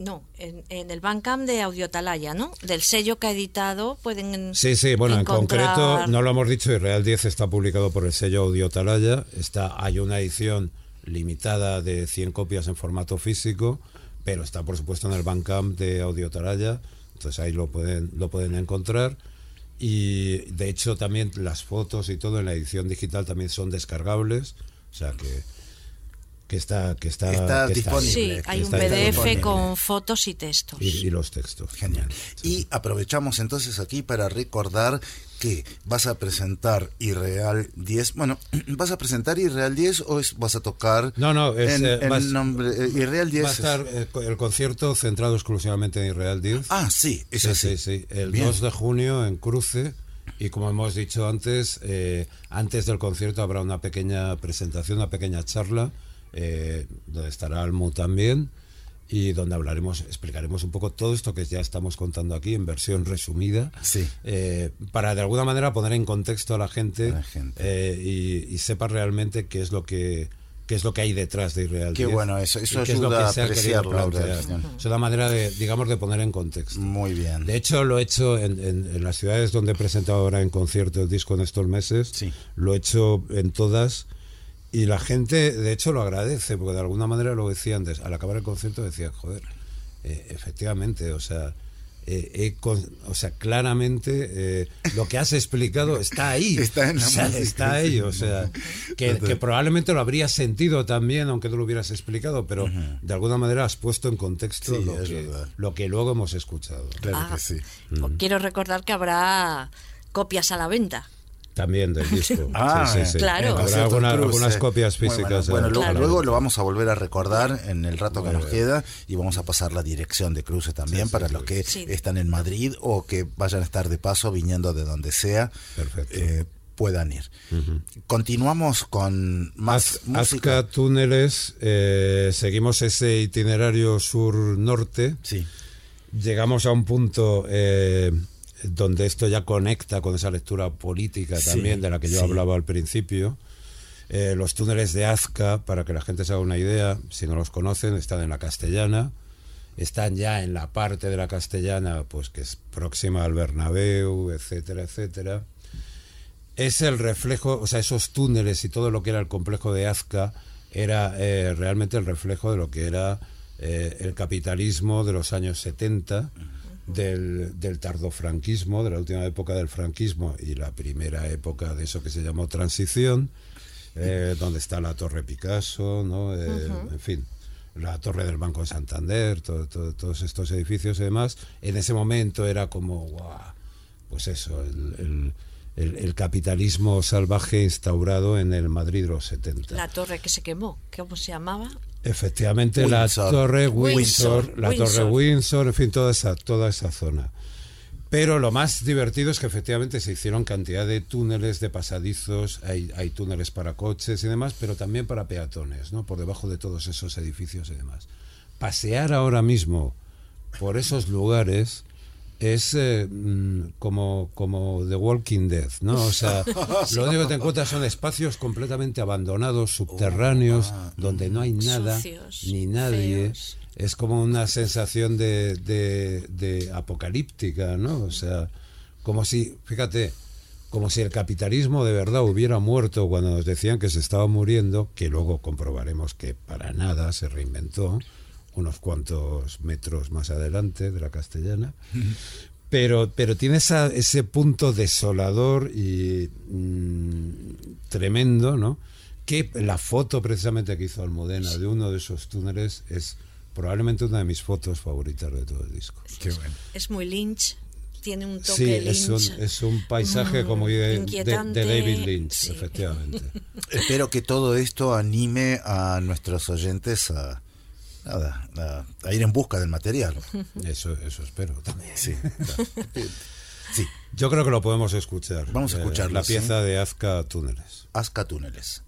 No, en, en el Bandcamp de Audiotalaya, ¿no? Del sello que ha editado pueden Sí, sí, bueno, en concreto no lo hemos dicho Real 10 está publicado por el sello Audio Talaya. Está, hay una edición limitada de 100 copias en formato físico, pero está por supuesto en el Bandcamp de Audio Talaya, entonces ahí lo pueden, lo pueden encontrar. Y de hecho también las fotos y todo en la edición digital también son descargables, o sea que, que está que está, Está que disponible. Sí, hay un PDF con fotos y textos. y, y los textos. Genial. Y aprovechamos entonces aquí para recordar que vas a presentar Irreal 10. Bueno, [CLEARS THROAT] ¿vas a presentar Irreal 10 o es- vas a tocar No, no, es, en, eh, en vas- nombre eh, Irreal 10? Va a es- estar eh, el concierto centrado exclusivamente en Israel 10. Ah, sí, eso sí, sí. sí, sí. El Bien. 2 de junio en Cruce. Y como hemos dicho antes, eh, antes del concierto habrá una pequeña presentación, una pequeña charla, eh, donde estará Almu también y donde hablaremos, explicaremos un poco todo esto que ya estamos contando aquí en versión resumida, Sí. eh, para de alguna manera poner en contexto a la gente, la gente. eh, y, y sepa realmente qué es lo que qué es lo que hay detrás de Israel Qué 10 bueno eso, eso qué es lo ayuda que a se apreciar la organización. Es una manera de, digamos, de poner en contexto. Muy bien. De hecho, lo he hecho en, en- en las ciudades donde he presentado ahora en concierto el disco en estos meses. Sí. Lo he hecho en todas. Y la gente, de hecho, lo agradece, porque de alguna manera lo decía antes. Al acabar el concierto decía, joder, eh, efectivamente, o sea, eh, con- o sea, claramente eh, lo que has explicado está ahí. [LAUGHS] Está en la O sea, música, está ahí, o sea, que, que probablemente lo habrías sentido también, aunque tú lo hubieras explicado, pero de alguna manera has puesto en contexto Sí, lo, es que, verdad. lo que luego hemos escuchado. Claro Ah, que sí. Quiero recordar que habrá copias a la venta. También del [LAUGHS] disco. Ah, sí, sí, sí. Claro. Habrá alguna- algunas copias físicas. Bueno, Bueno, luego, lo vamos a volver a recordar en el rato que nos queda y vamos a pasar la dirección de Cruce también para sí. los que Sí. están en Madrid o que vayan a estar de paso viniendo de donde sea. Perfecto. eh, puedan ir. Continuamos con más Az- música. Azca Túneles, eh, seguimos ese itinerario sur-norte. Sí. Llegamos a un punto eh, donde esto ya conecta con esa lectura política Sí, también de la que yo sí. hablaba al principio. Eh, los túneles de Azca, para que la gente se haga una idea, si no los conocen, están en la Castellana. Están ya en la parte de la Castellana, pues que es próxima al Bernabéu, etcétera, etcétera. Es el reflejo, o sea, esos túneles y todo lo que era el complejo de Azca era eh, realmente el reflejo de lo que era eh, el capitalismo de los años 70, del, del tardofranquismo, de la última época del franquismo y la primera época de eso que se llamó transición, eh, donde está la Torre Picasso, ¿no? Eh, en fin, la Torre del Banco de Santander, todo- todo- todos estos edificios y demás. En ese momento era como, guau, pues eso, el, el- el- el capitalismo salvaje instaurado en el Madrid de los 70. La torre que se quemó, ¿cómo se llamaba? Efectivamente, Windsor. la Torre Windsor, Windsor, la Windsor. Torre Windsor, en fin, toda esa, toda esa zona. Pero lo más divertido es que efectivamente se hicieron cantidad de túneles, de pasadizos, hay, hay túneles para coches y demás, pero también para peatones, ¿no? Por debajo de todos esos edificios y demás. Pasear ahora mismo por esos lugares es eh, mm, como, como The Walking Dead, ¿no? O sea, [LAUGHS] lo único que te encuentras son espacios completamente abandonados, subterráneos, donde no hay nada, Sucios, ni nadie. feos. Es como una sensación de, de, de apocalíptica, ¿no? O sea, como si, fíjate, como si el capitalismo de verdad hubiera muerto cuando nos decían que se estaba muriendo, que luego comprobaremos que para nada se reinventó unos cuantos metros más adelante de la castellana. Pero, pero tiene esa, ese punto desolador y mm, tremendo, ¿no? Que la foto precisamente que hizo Almudena de uno de esos túneles es probablemente una de mis fotos favoritas de todo el disco. Qué bueno. Es muy Lynch, tiene un toque Sí, Lynch. es un, es un paisaje Mm, como de, de- David Lynch, sí. efectivamente. Espero que todo esto anime a nuestros oyentes a, nada, a, a ir en busca del material. [LAUGHS] Eso, eso espero también. Sí. [LAUGHS] Sí. Yo creo que lo podemos escuchar. Vamos a Eh, escucharlo, La sí. pieza de Azca Túneles. Azca Túneles.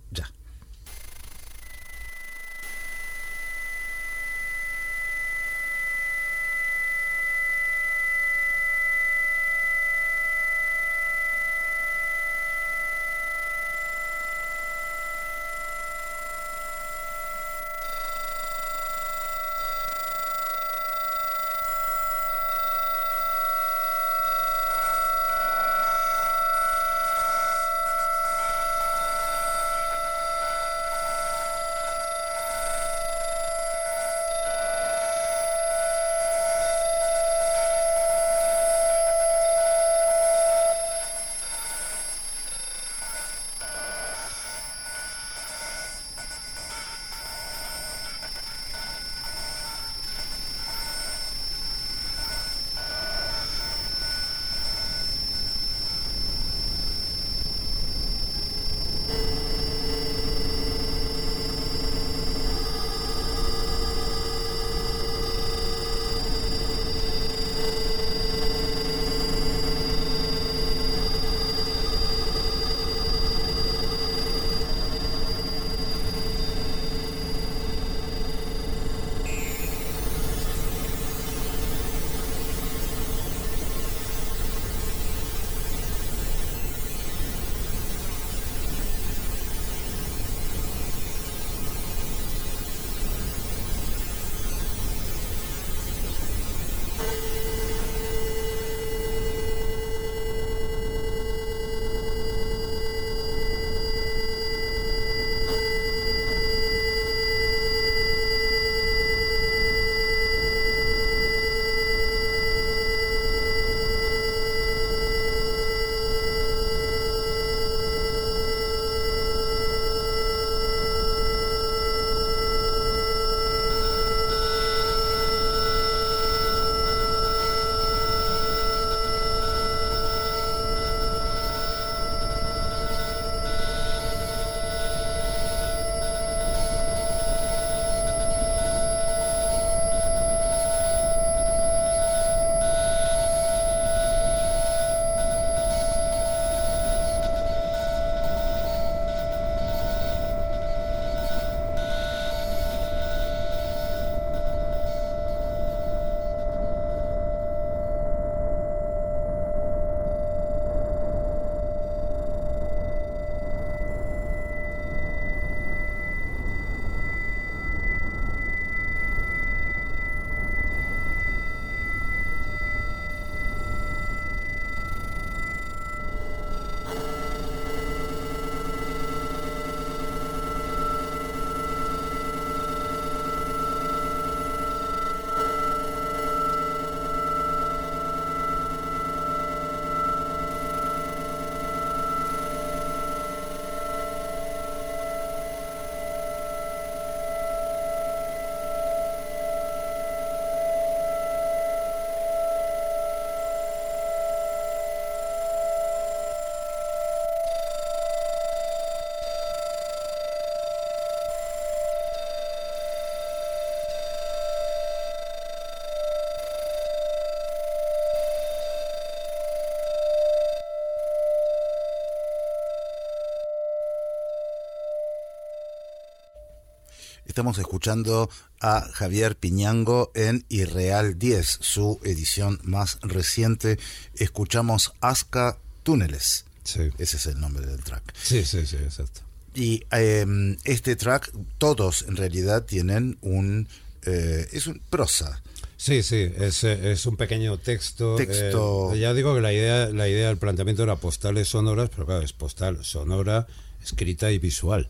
Estamos escuchando a Javier Piñango en Irreal 10, su edición más reciente. Escuchamos Asca Túneles. Sí. Ese es el nombre del track. Sí, sí, sí, exacto. Y eh, este track, todos en realidad tienen un... Eh, es un prosa. Sí, sí, es, eh, es un pequeño texto. Texto. Eh, ya digo que la idea, la idea del planteamiento era postales sonoras, pero claro, es postal sonora, escrita y visual.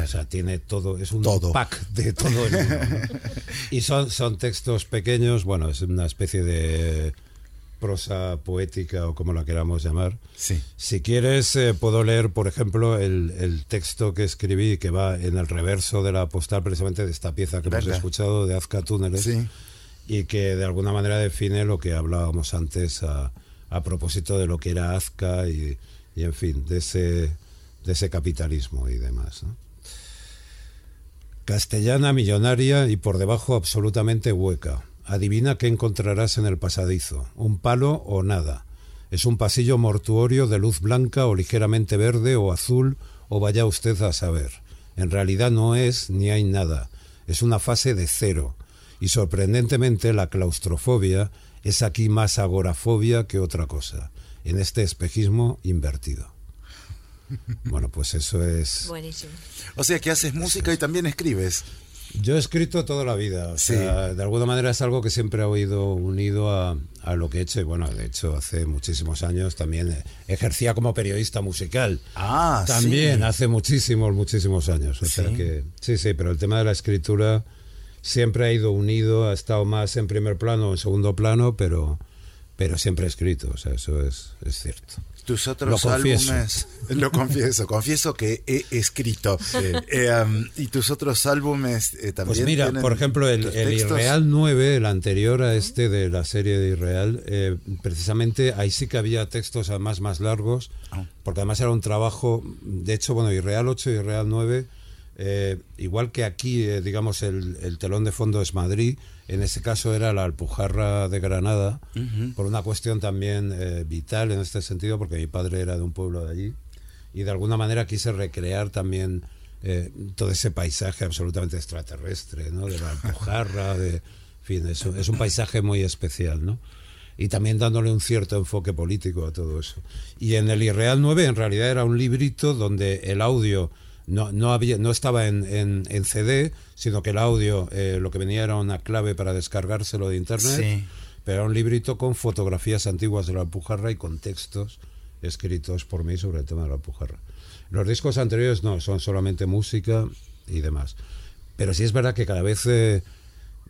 O sea, tiene todo, es un Todo. pack de todo el mundo. ¿no? [LAUGHS] Y son, son textos pequeños, bueno, es una especie de prosa poética o como la queramos llamar. Sí. Si quieres, eh, puedo leer, por ejemplo, el, el texto que escribí que va en el reverso de la postal precisamente de esta pieza que hemos escuchado de Azca Túneles Sí. Y que de alguna manera define lo que hablábamos antes a, a propósito de lo que era Azca y, y, en fin, de ese, de ese capitalismo y demás. Castellana millonaria y por debajo absolutamente hueca. Adivina qué encontrarás en el pasadizo. Un palo o nada. Es un pasillo mortuorio de luz blanca o ligeramente verde o azul o vaya usted a saber. En realidad no es ni hay nada. Es una fase de cero. Y sorprendentemente la claustrofobia es aquí más agorafobia que otra cosa. En este espejismo invertido. [LAUGHS] Bueno, pues eso es... Buenísimo. O sea que haces música y también escribes. Yo he escrito toda la vida, o Sí. sea, de alguna manera es algo que siempre he oído unido a, a lo que he hecho y bueno, de hecho hace muchísimos años también ejercía como periodista musical. Ah, También sí. hace muchísimos, muchísimos años. O sea Sí. que sí, sí, pero el tema de la escritura siempre ha ido unido, ha estado más en primer plano o en segundo plano, pero, pero siempre he escrito, o sea, eso es, es cierto. Tus otros Lo álbumes, [LAUGHS] lo confieso, confieso que he escrito. Eh, um, y tus otros álbumes eh, también. Pues mira, tienen por ejemplo, el, tus el textos? Irreal 9, el anterior a este de la serie de Irreal, eh, precisamente ahí sí que había textos además más largos, Ah. porque además era un trabajo, de hecho, bueno, Irreal 8 y Irreal 9, eh, igual que aquí, eh, digamos, el, el telón de fondo es Madrid, en ese caso era la Alpujarra de Granada, por una cuestión también eh, vital en este sentido, porque mi padre era de un pueblo de allí, y de alguna manera quise recrear también todo ese paisaje absolutamente extraterrestre, ¿no? De la Alpujarra, [LAUGHS] de, en fin, es, un- es un paisaje muy especial, ¿no? Y también dándole un cierto enfoque político a todo eso. Y en el Irreal 9 en realidad era un librito donde el audio no, no, había, no estaba en, en, en CD, sino que el audio eh, lo que venía era una clave para descargárselo de internet Sí. pero era un librito con fotografías antiguas de la Alpujarra y con textos escritos por mí sobre el tema de la Alpujarra. Los discos anteriores no, son solamente música y demás. Pero sí es verdad que cada vez eh,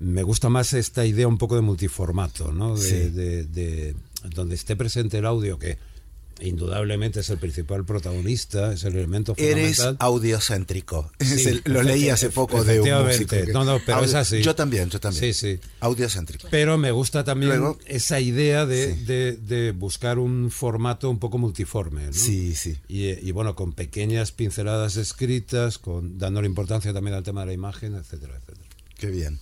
me gusta más esta idea un poco de multiformato, ¿no? De, Sí. de- de- donde esté presente el audio, que indudablemente es el principal protagonista, es el elemento Eres fundamental. audiocéntrico. Sí, lo leí hace poco de un músico. que- No, no, pero es así. Yo también, yo también. Sí, sí. Audiocéntrico. Pero me gusta también Luego- esa idea de, Sí. de- de buscar un formato un poco multiforme. ¿no? Sí, sí. Y, y bueno, con pequeñas pinceladas escritas, con dándole importancia también al tema de la imagen, etcétera, etcétera. Qué bien.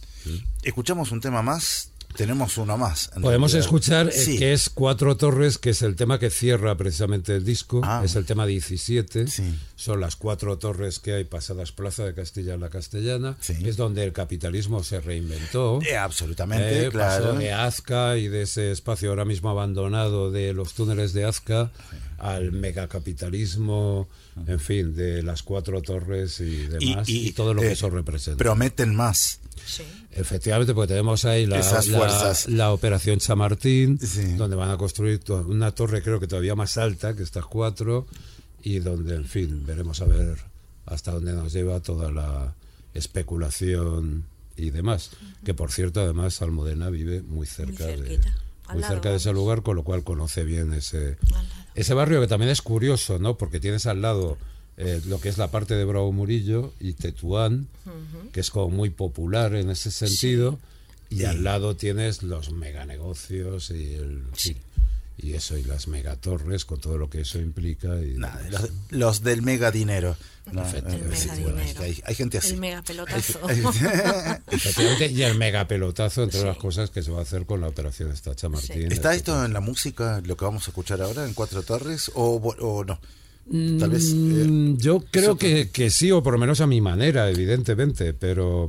Escuchamos un tema más. Tenemos uno más. Podemos realidad. escuchar eh, Sí. que es Cuatro Torres, que es el tema que cierra precisamente el disco. Ah. Es el tema 17. Sí. Son las cuatro torres que hay pasadas Plaza de Castilla en la Castellana. Sí. Es donde el capitalismo se reinventó. Eh, absolutamente, Eh, claro. Pasó de Azca y de ese espacio ahora mismo abandonado de los túneles de Azca al megacapitalismo, en fin, de las cuatro torres y demás, y, todo lo que eh, eso representa. Prometen más. Sí. Efectivamente, porque tenemos ahí la, Esas la- fuerzas. la operación Chamartín, Sí. donde van a construir to- una torre creo que todavía más alta que estas cuatro, y donde, en fin, veremos a ver hasta dónde nos lleva toda la especulación y demás. Que por cierto, además, Almudena vive muy cerca, de, muy lado, cerca de ese lugar, con lo cual conoce bien ese, ese barrio que también es curioso, ¿no? Porque tienes al lado eh, lo que es la parte de Bravo Murillo y Tetuán, que es como muy popular en ese sentido, y al lado tienes los meganegocios y el Sí. y eso y las megatorres con todo lo que eso implica y Nada, los, los del mega dinero. No, mega hay, hay gente así. El mega pelotazo. [LAUGHS] Y el megapelotazo entre Sí. las cosas que se va a hacer con la operación esta Chamartín. ¿Está esto en la música, lo que vamos a escuchar ahora, en Cuatro Torres, o, o no? Tal vez. eh, Mm, Yo creo que, que sí, o por lo menos a mi manera, evidentemente, pero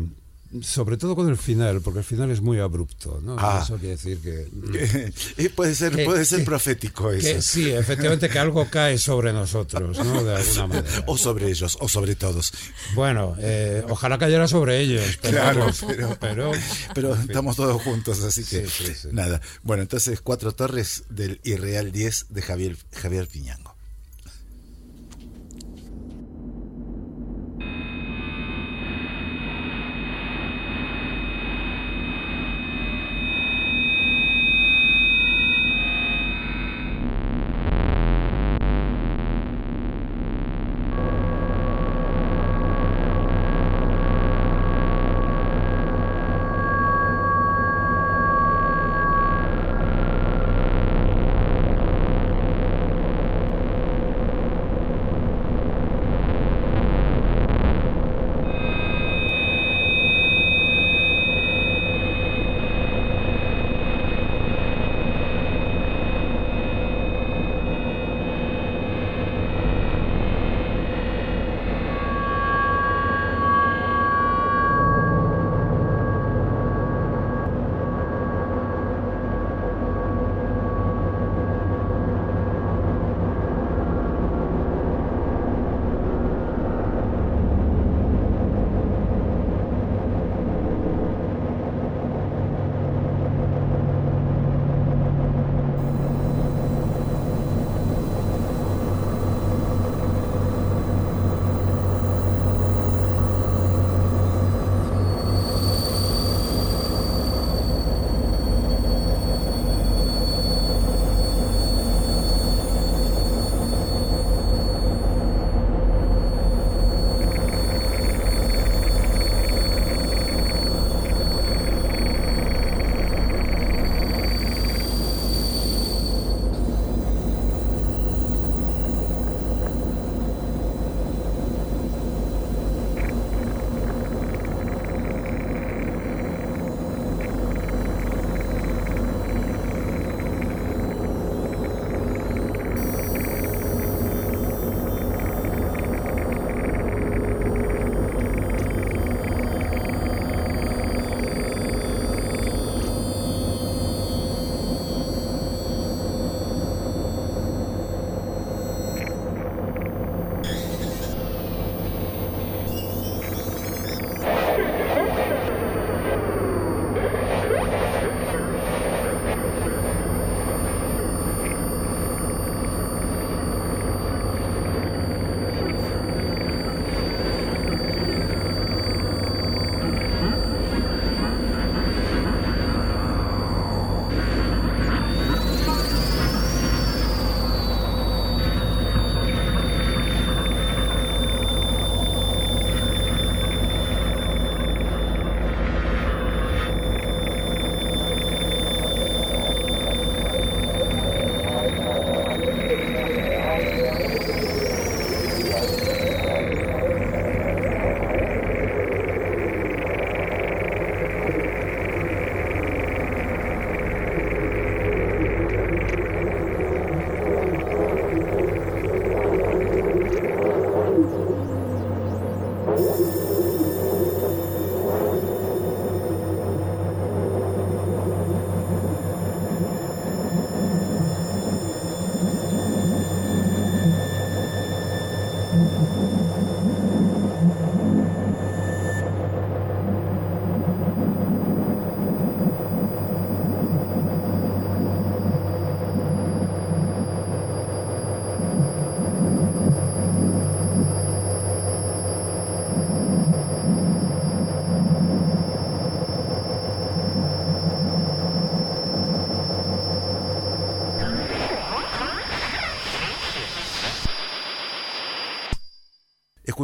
sobre todo con el final, porque el final es muy abrupto, ¿no? Ah. Eso quiere decir que... [LAUGHS] puede ser, Que- puede ser que- profético que eso. sí, efectivamente que algo cae sobre nosotros, ¿no? De alguna [LAUGHS] manera. O sobre ellos, o sobre todos. Bueno, eh, ojalá cayera sobre ellos, pero, Claro, vamos, pero- pero, [LAUGHS] Pero en fin. estamos todos juntos, así que Sí, sí, sí. nada. Bueno, entonces Cuatro Torres del Irreal 10 de Javier, Javier Piñango.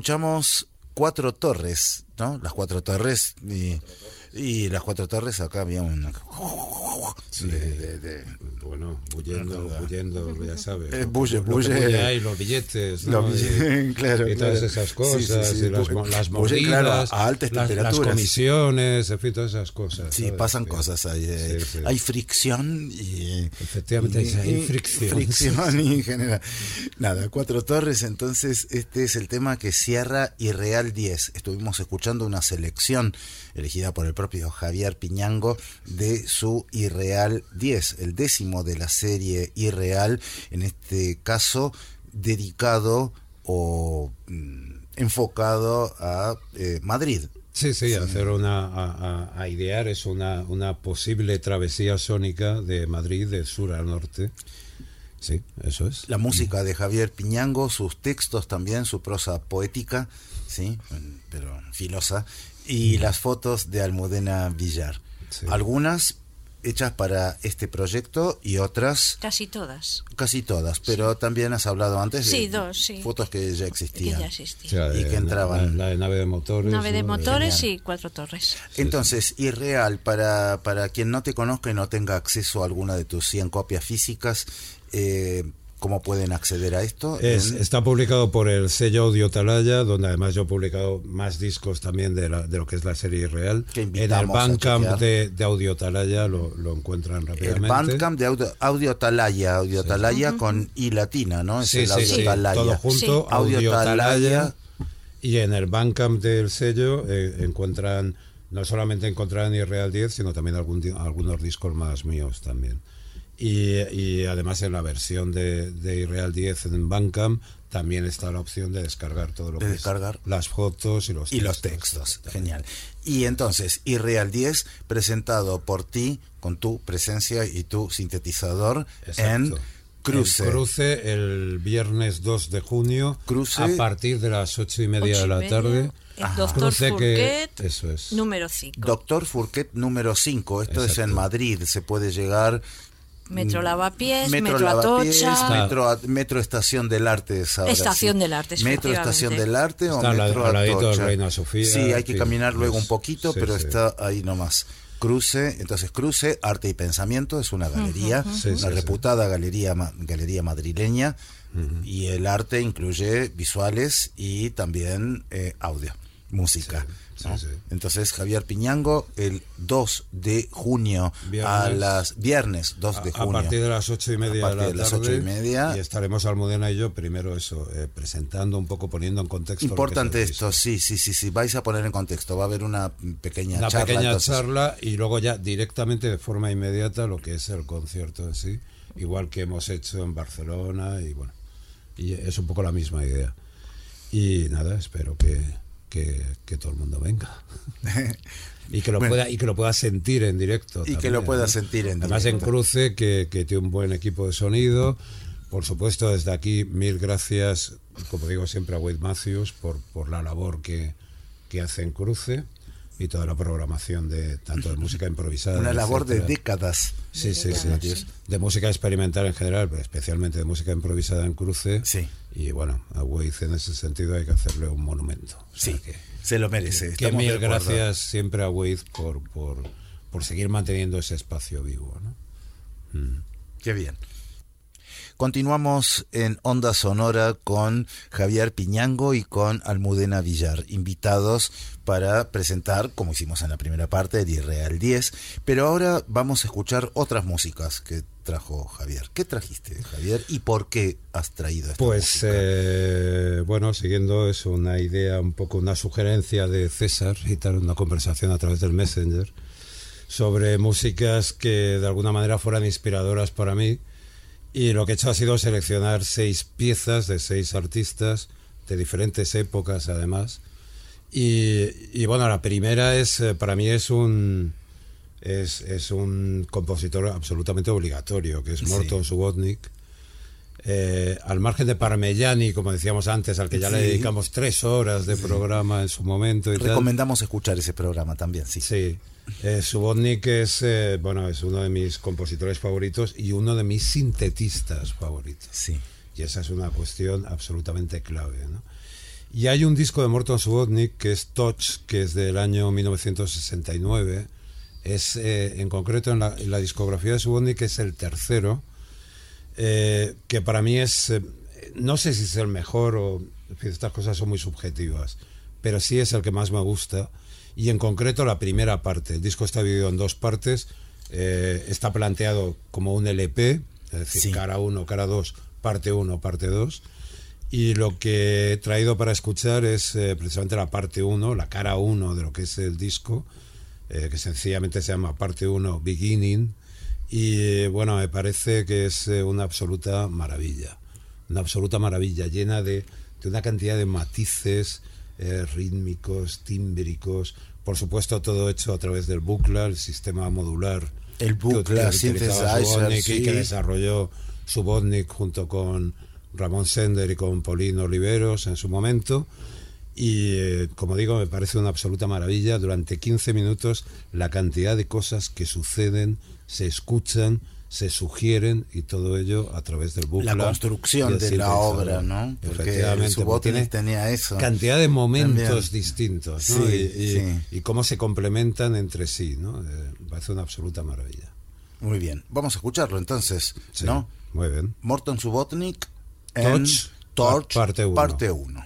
Escuchamos Cuatro Torres, ¿no? Las Cuatro Torres y Y las cuatro torres acá había una... Sí. de- de- de- Bueno, huyendo, huyendo, ya sabes. Eh, lo bulle, que- lo que bulle. bulle hay, los billetes, ¿no? Los billetes, claro, Y [LAUGHS] claro. todas esas Sí, cosas, sí, sí, y las, bulle- las bulle, movidas, claro, a altas las, las temperaturas. comisiones, en fin, todas esas cosas. Sí, ¿sabes? pasan cosas ahí. eh. Hay fricción y... Efectivamente, y- hay fricción. Fricción [LAUGHS] y en general. Nada, Cuatro Torres, entonces este es el tema que cierra Irreal 10. Estuvimos escuchando una selección elegida por el propio Javier Piñango de su Irreal 10, el décimo de la serie Irreal, en este caso dedicado o mm, enfocado a eh, Madrid. Sí, sí, hacer una, a, a- a idear es una, una posible travesía sónica de Madrid de sur a norte. Sí, eso es. La música de Javier Piñango, sus textos también, su prosa poética, sí, pero filosa, y las fotos de Almudena Villar. Sí. Algunas hechas para este proyecto y otras Casi todas. casi todas, pero también has hablado antes Sí, de dos, sí. fotos que ya Que existían. ya O existía. sea, Y que entraban. La, la de nave de motores. Nave de ¿no? motores Genial. y cuatro torres. Entonces, Irreal, para, para quien no te conozca y no tenga acceso a alguna de tus 100 copias físicas, eh, ¿cómo pueden acceder a esto? Es- está publicado por el sello Audio Talaya, donde además yo he publicado más discos también de, la- de lo que es la serie real. En el Bandcamp de, de Audio Talaya lo, lo encuentran rápidamente. El Bandcamp de Audio, Audio Talaya, Audio Talaya con I latina, ¿no? Es Sí, el sí, Audio sí, Talaya. todo junto, Sí. Audio, Audio Talaya. Y en el Bandcamp del sello eh, encuentran, no solamente encontrarán Irreal 10, sino también algún, algunos discos más míos también. Y, y además en la versión de, de Irreal 10 en Bandcamp también está la opción de descargar todo lo De que descargar. es las fotos y los Y textos. los textos, genial. Y entonces, Irreal 10, presentado por ti, con tu presencia y tu sintetizador en Exacto. Cruce. El cruce el viernes 2 de junio Cruce. a partir de las ocho y media Ocho de y la media, tarde. el Doctor Cruce que- Fourquet, eso es. número 5. Doctor Fourquet número 5, esto es en Exacto. Madrid, se puede llegar... Metro Lavapiés, Metro, Lavapiés, Atocha. metro, metro Estación del Arte. es ahora, Estación sí. del Arte, Metro. Estación del Arte o Está al Metro lado- al Atocha. Reina Sofía, Sí, hay que caminar luego un poquito, sí, pero sí. está ahí nomás. Cruce, entonces Cruce, Arte y Pensamiento, es una galería, una sí, sí. reputada galería, galería madrileña, y el arte incluye visuales y también eh, audio, música. Sí, ¿no? sí. Entonces Javier Piñango, el 2 de junio, a las viernes 2 de A- junio. A partir de las ocho y media A de la partir de las tarde. ocho y media. Y estaremos Almudena y yo primero eso, eh, presentando un poco, poniendo en contexto. Importante esto, sí, sí, sí, sí. Vais a poner en contexto. Va a haber una pequeña Una charla. pequeña entonces. charla y luego ya directamente de forma inmediata lo que es el concierto en sí, igual que hemos hecho en Barcelona y bueno, y es un poco la misma idea. Y nada, espero que, que, que todo el mundo venga. [LAUGHS] Y que lo Bueno. pueda y que lo pueda sentir en directo. Y que lo pueda ¿no? sentir en Además en directo. Cruce, que, que tiene un buen equipo de sonido. Por supuesto, desde aquí, mil gracias, como digo siempre, a Wade Matthews por, por la labor que, que hace en Cruce y toda la programación de tanto de música improvisada. Una labor de décadas. Sí, sí, sí. Matthews. De música experimental en general, pero especialmente de música improvisada en Cruce. Sí. Y bueno, a Wade en ese sentido hay que hacerle un monumento. O sea Sí, que- se lo merece. que de mil gracias siempre a Wade por, por, por seguir manteniendo ese espacio vivo. ¿no? Qué bien. Continuamos en Onda Sonora con Javier Piñango y con Almudena Villar, invitados para presentar, como hicimos en la primera parte, el Irreal 10. Pero ahora vamos a escuchar otras músicas que trajo Javier. ¿Qué trajiste, Javier? ¿Y por qué has traído esta Pues eh, bueno, siguiendo eso, una idea, un poco una sugerencia de César y tal, una conversación a través del Messenger sobre músicas que de alguna manera fueran inspiradoras para mí. Y lo que he hecho ha sido seleccionar seis piezas de seis artistas de diferentes épocas, además. Y, y bueno, la primera es, eh, para mí es un, es, es un compositor absolutamente obligatorio, que es Morton Subotnik. Eh, al margen de Parmigiani, como decíamos antes, al que ya le Sí. dedicamos tres horas de programa en su momento. Y tal. Recomendamos escuchar ese programa también, sí. Sí, eh, Subotnik es, eh, bueno, es uno de mis compositores favoritos y uno de mis sintetistas favoritos. Sí. Y esa es una cuestión absolutamente clave. ¿no? Y hay un disco de Morton Subotnick que es Touch, que es del año 1969. Es eh, en concreto en la, en la, discografía de Subotnick, que es el tercero, eh, que para mí es, eh, no sé si es el mejor o estas cosas son muy subjetivas, pero sí es el que más me gusta. Y en concreto la primera parte. El disco está dividido en dos partes. Está planteado como un LP, es decir, Sí. cara 1, cara 2, parte 1, parte 2. Y lo que he traído para escuchar es precisamente la parte 1, la cara 1 de lo que es el disco, eh, que sencillamente se llama parte 1 Beginning. Y eh, bueno, me parece que es eh, una absoluta maravilla. Una absoluta maravilla, llena de, de una cantidad de matices eh, rítmicos, tímbricos. Por supuesto, todo hecho a través del bucla, el sistema modular. El que bucla, synthesizer, Subotnick y sí. que desarrolló Subotnick junto con Ramón Sender y con Paulino Oliveros en su momento. Y eh, como digo, me parece una absoluta maravilla. Durante 15 minutos la cantidad de cosas que suceden, se escuchan, se sugieren y todo ello a través del bucle. La construcción de la obra, ¿no? Porque Efectivamente. Tenía eso. Cantidad de momentos También. distintos ¿no? Sí, y, y- sí. y cómo se complementan entre sí. ¿no? Eh, me parece una absoluta maravilla. Muy bien. Vamos a escucharlo entonces, Sí, ¿no? Muy bien. Morton Subotnick en Touch, Torch, parte uno. parte 1.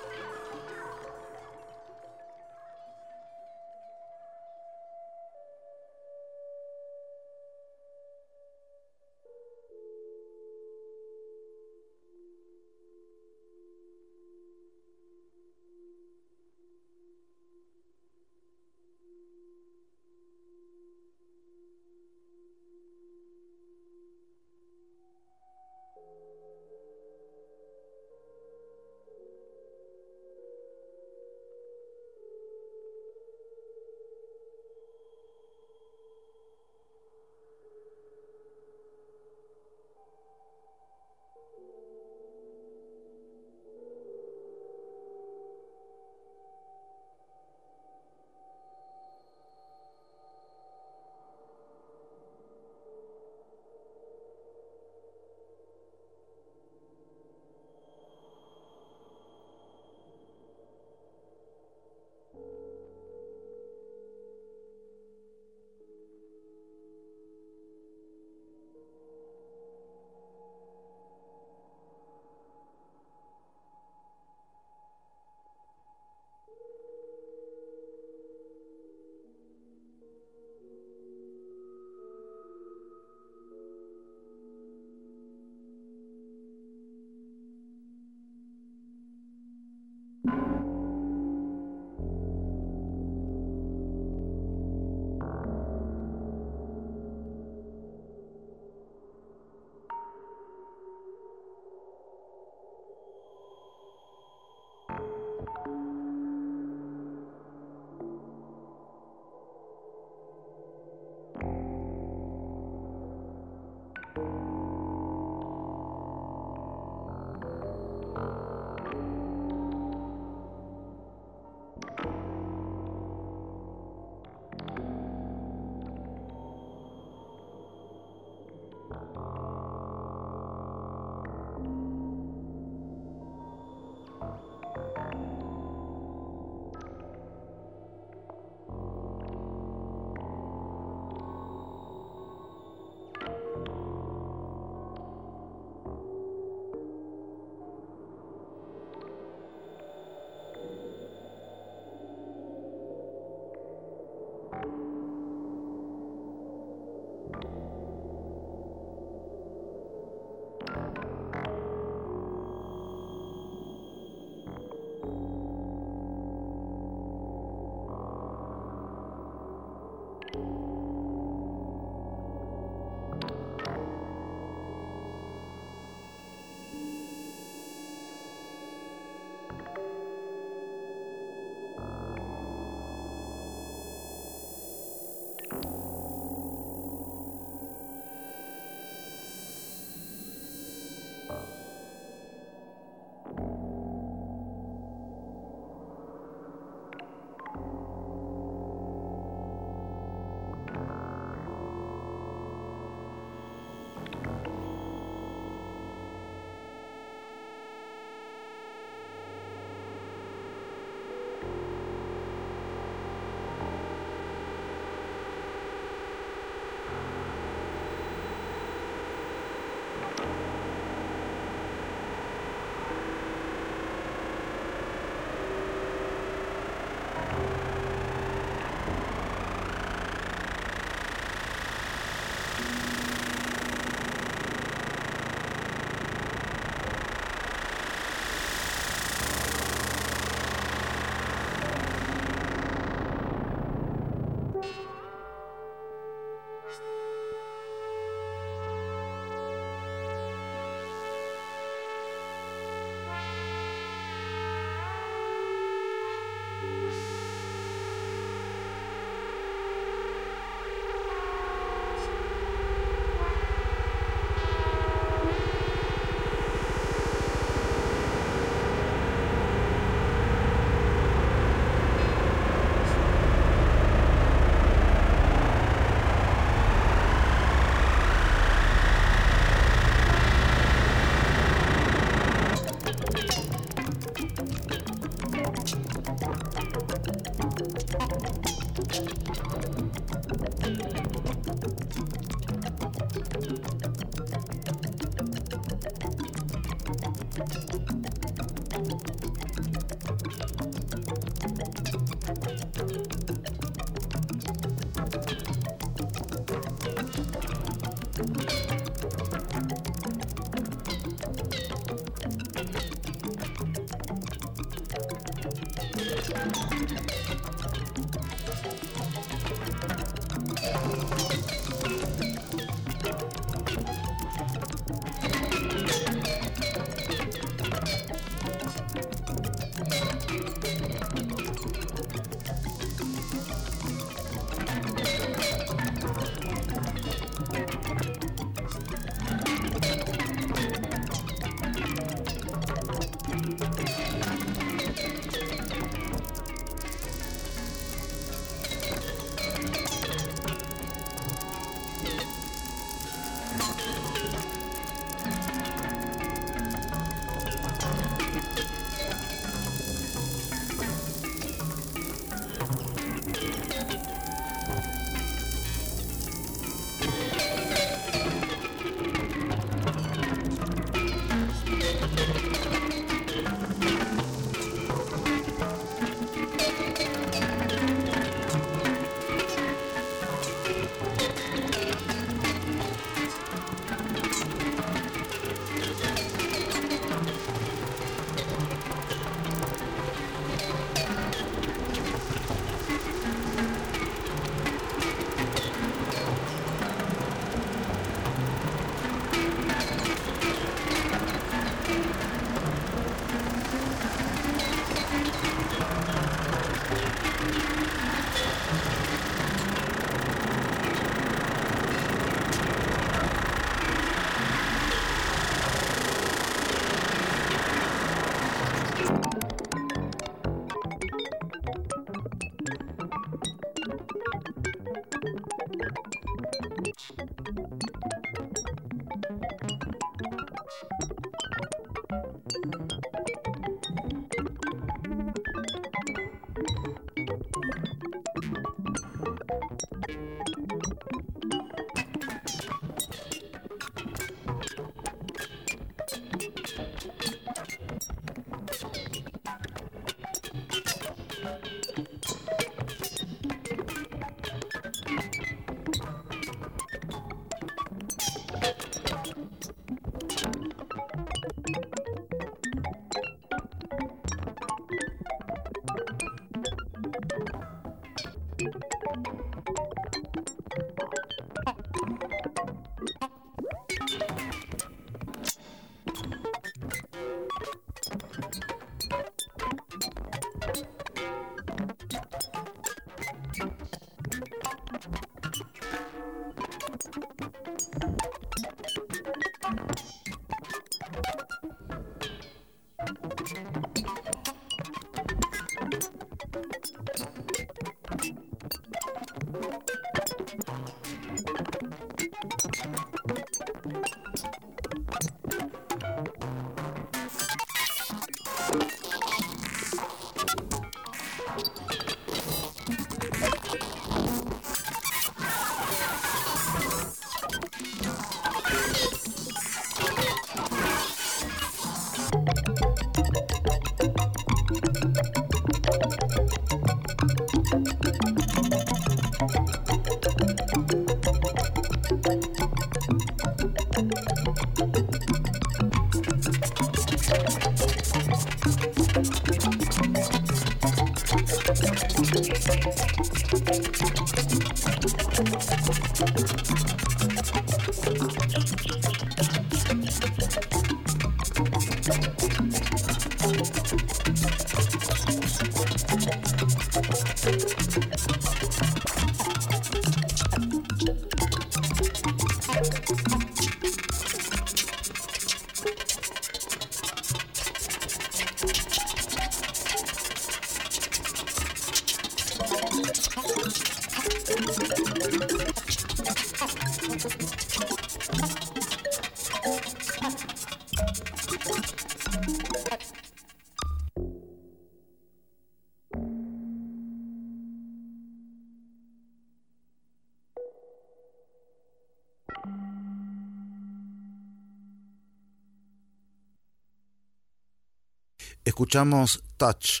Escuchamos Touch,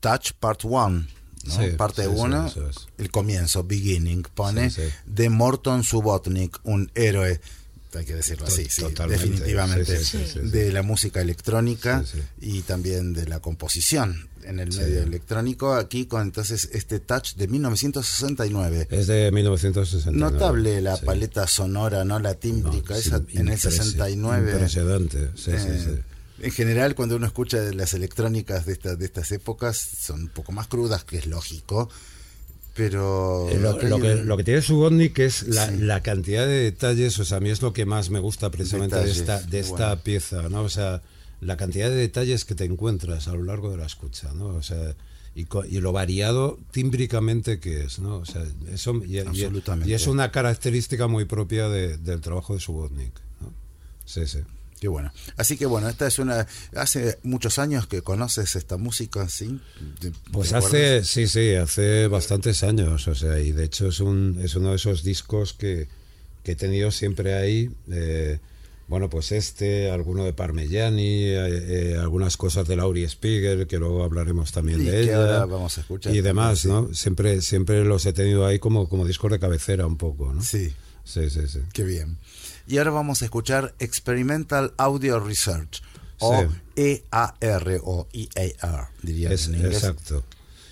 Touch Part 1. Parte 1, el comienzo, beginning, pone de Morton Subotnik, un héroe hay que decirlo así, sí, definitivamente, de la música electrónica y también de la composición en el medio electrónico. Aquí con entonces este touch de 1969. Es de 1969. Notable la paleta sonora, no la tímbrica, esa en el 69. Impresionante, sí, sí, sí. En general, cuando uno escucha las electrónicas de, estas de estas épocas, son un poco más crudas, que es lógico. Pero eh, lo, que, lo que tiene Subotnik es la, la, cantidad de detalles, o sea, a mí es lo que más me gusta precisamente de esta, de esta pieza, ¿no? O sea, la cantidad de detalles que te encuentras a lo largo de la escucha, ¿no? O sea, y, y lo variado tímbricamente que es, ¿no? O sea, eso y, y, es una característica muy propia de, del trabajo de Subotnik, ¿no? Sí, sí. Qué bueno. Así que bueno, esta es una. Hace muchos años que conoces esta música, ¿sí? Pues hace, sí, sí, hace bastantes años. O sea, y de hecho es, un, es uno de esos discos que, que he tenido siempre ahí. Eh, bueno, pues este, alguno de Parmigiani, eh, eh, algunas cosas de Laurie Spiegel, que luego hablaremos también de ella. vamos a escuchar. Y demás, ¿no? Siempre, siempre los he tenido ahí como, como discos de cabecera un poco, ¿no? Sí. Sí, sí, sí. Qué bien. Y ahora vamos a escuchar Experimental Audio Research, o EAR, o EAR, diría en inglés. Exacto.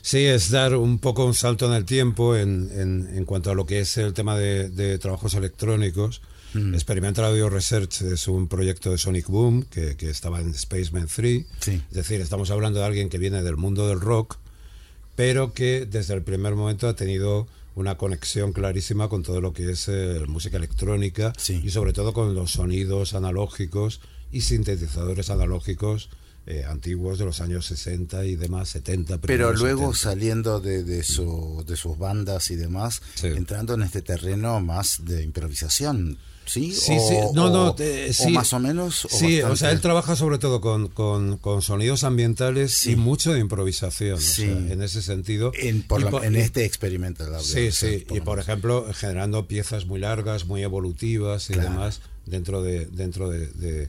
Sí, es dar un poco un salto en el tiempo en, en, cuanto a lo que es el tema de, trabajos electrónicos. Mm. Experimental Audio Research es un proyecto de Sonic Boom que, que estaba en Spaceman 3. Sí. Es decir, estamos hablando de alguien que viene del mundo del rock, pero que desde el primer momento ha tenido una conexión clarísima con todo lo que es eh, música electrónica y sobre todo con los sonidos analógicos y sintetizadores analógicos eh, antiguos de los años 60 y demás, 70. Pero luego saliendo de, de, su, de sus bandas y demás, entrando en este terreno más de improvisación. ¿Sí? Sí, o, sí. No, no, sí. más o menos. sí, o sea, él trabaja sobre todo con, con, sonidos ambientales y mucho de improvisación. Sí. en ese sentido. En, en este experimento. Sí, sí. Y por ejemplo, generando piezas muy largas, muy evolutivas y demás dentro de, dentro de de,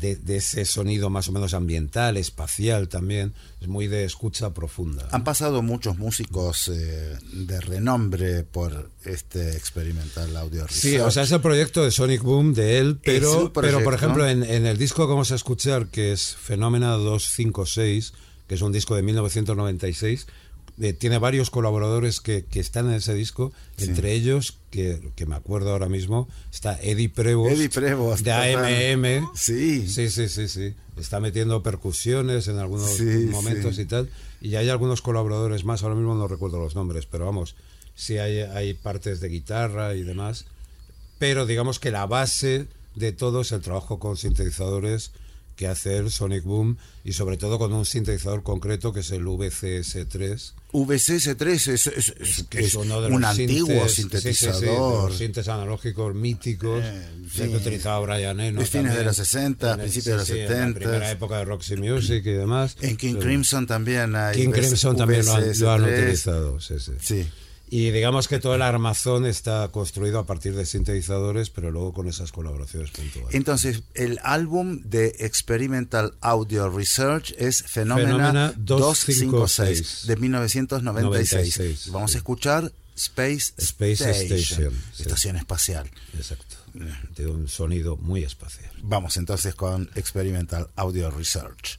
ese sonido más o menos ambiental, espacial también, es muy de escucha profunda. Han pasado muchos músicos eh, de renombre por este experimental audio research. Sí, o sea, es el proyecto de Sonic Boom de él, pero, pero por ejemplo, en, en, el disco que vamos a escuchar, que es Fenómena 256, que es un disco de 1996, eh, tiene varios colaboradores que, que, están en ese disco, entre ellos, que, que, me acuerdo ahora mismo, está Eddie Prevost, Eddie Prevost de AMM. Sí. Sí, sí, sí, sí. Está metiendo percusiones en algunos Sí, momentos sí. y tal. Y hay algunos colaboradores más, ahora mismo no recuerdo los nombres, pero vamos, sí hay, hay partes de guitarra y demás. Pero digamos que la base de todo es el trabajo con sintetizadores que hace el Sonic Boom y sobre todo con un sintetizador concreto que es el VCS3 VCS3 es, es, es- que es es uno de un los antiguo sintes- sí, sí, sí, de sintetizador. los sintes analógicos míticos Eh, que utilizaba Brian Eno De fines de los 60, En el- principios de los sí, sí, en 70. la primera época de Roxy Music y demás En King Crimson también hay. King Crimson también lo han, lo han VCS3. utilizado sí, sí. Y digamos que todo el armazón está construido a partir de sintetizadores, pero luego con esas colaboraciones puntuales. Entonces, el álbum de Experimental Audio Research es Phenomena 256 256, de 1996. 96, Vamos sí. a escuchar Space, Space Station, sí. estación espacial. Exacto. Tiene un sonido muy espacial. Vamos entonces con Experimental Audio Research.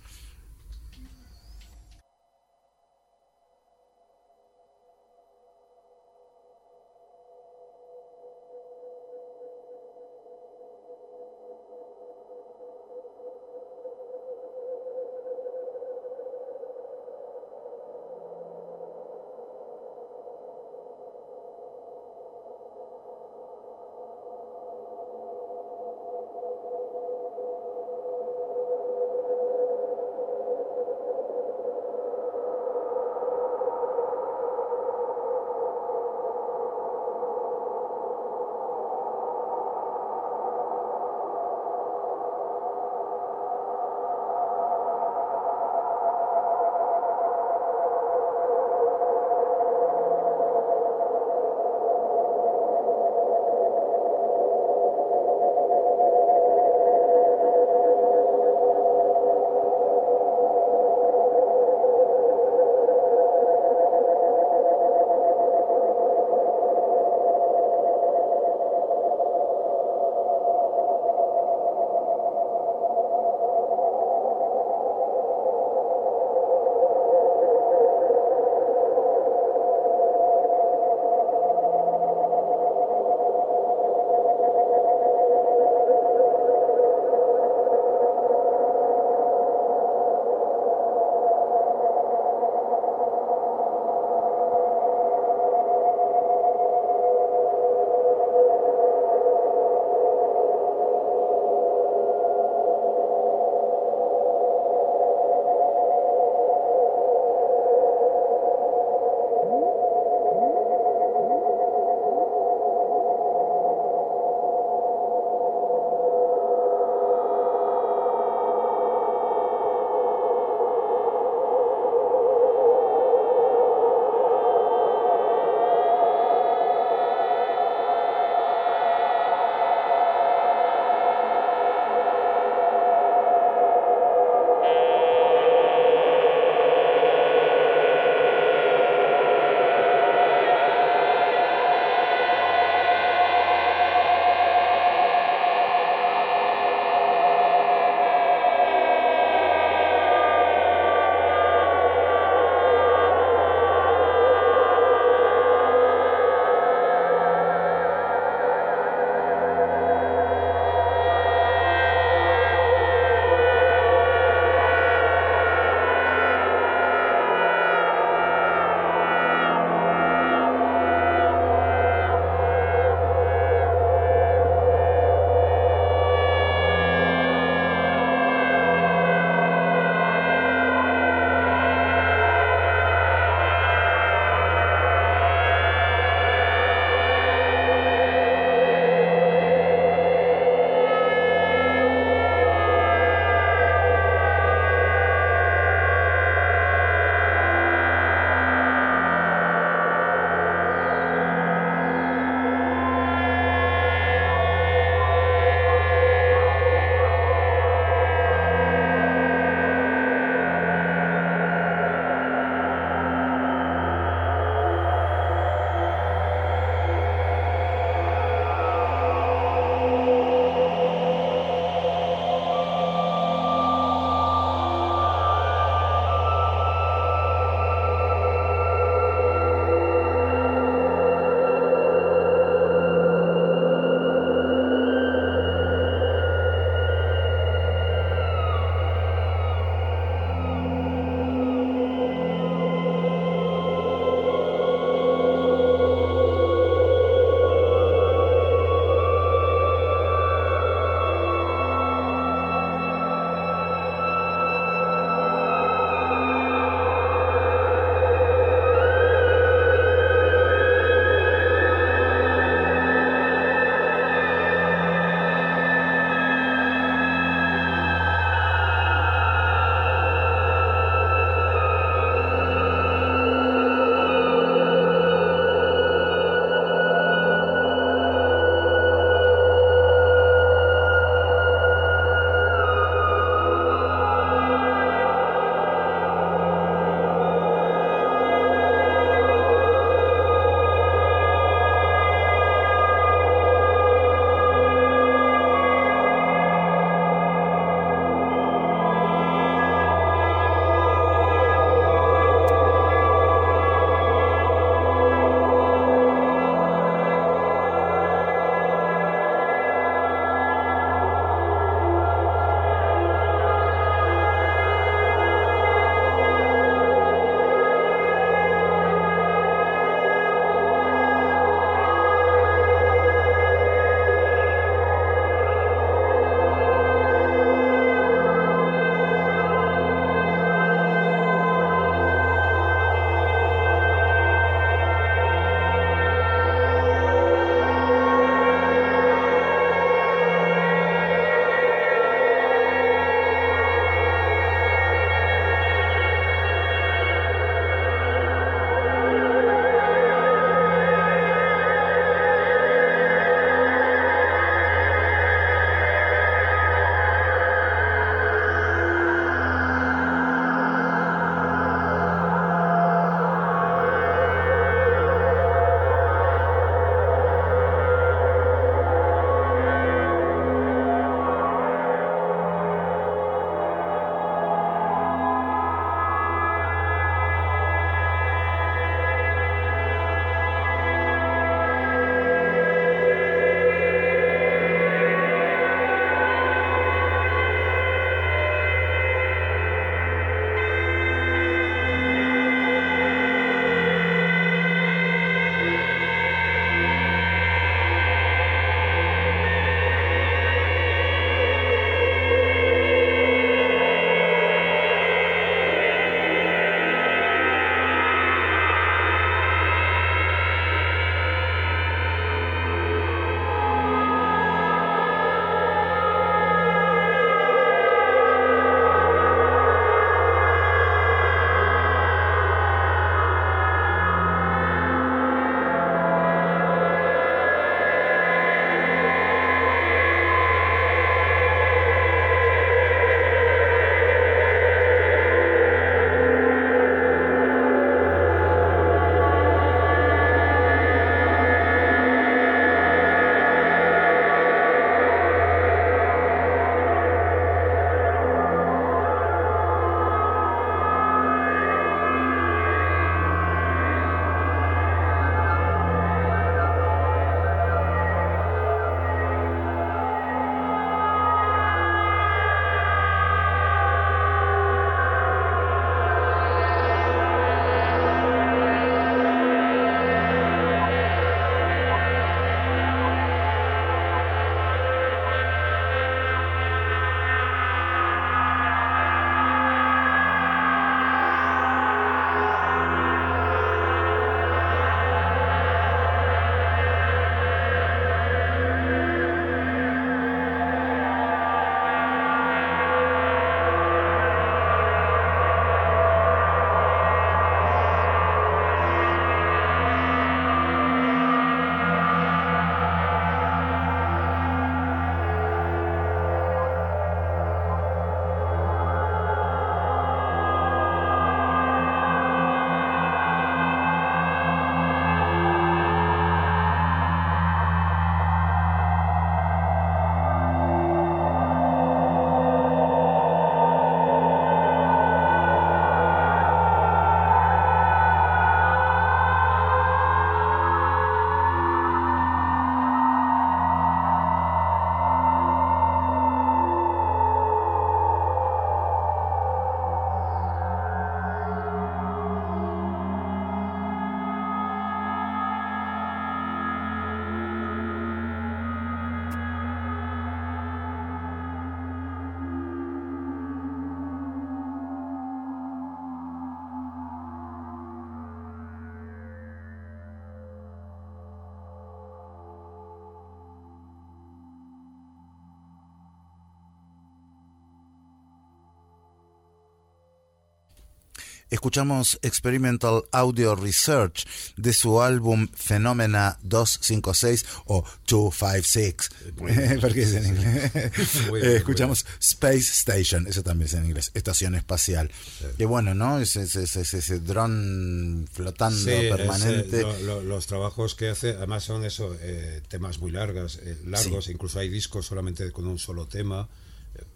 Escuchamos Experimental Audio Research de su álbum Phenomena 256 o 256, [LAUGHS] porque es en inglés. Eh, escuchamos Space Station, eso también es en inglés, estación espacial. Y bueno, ¿no? Ese, ese, ese, dron flotando permanente. los trabajos que hace, además son eso, eh, temas muy largos, eh, largos, incluso hay discos solamente con un solo tema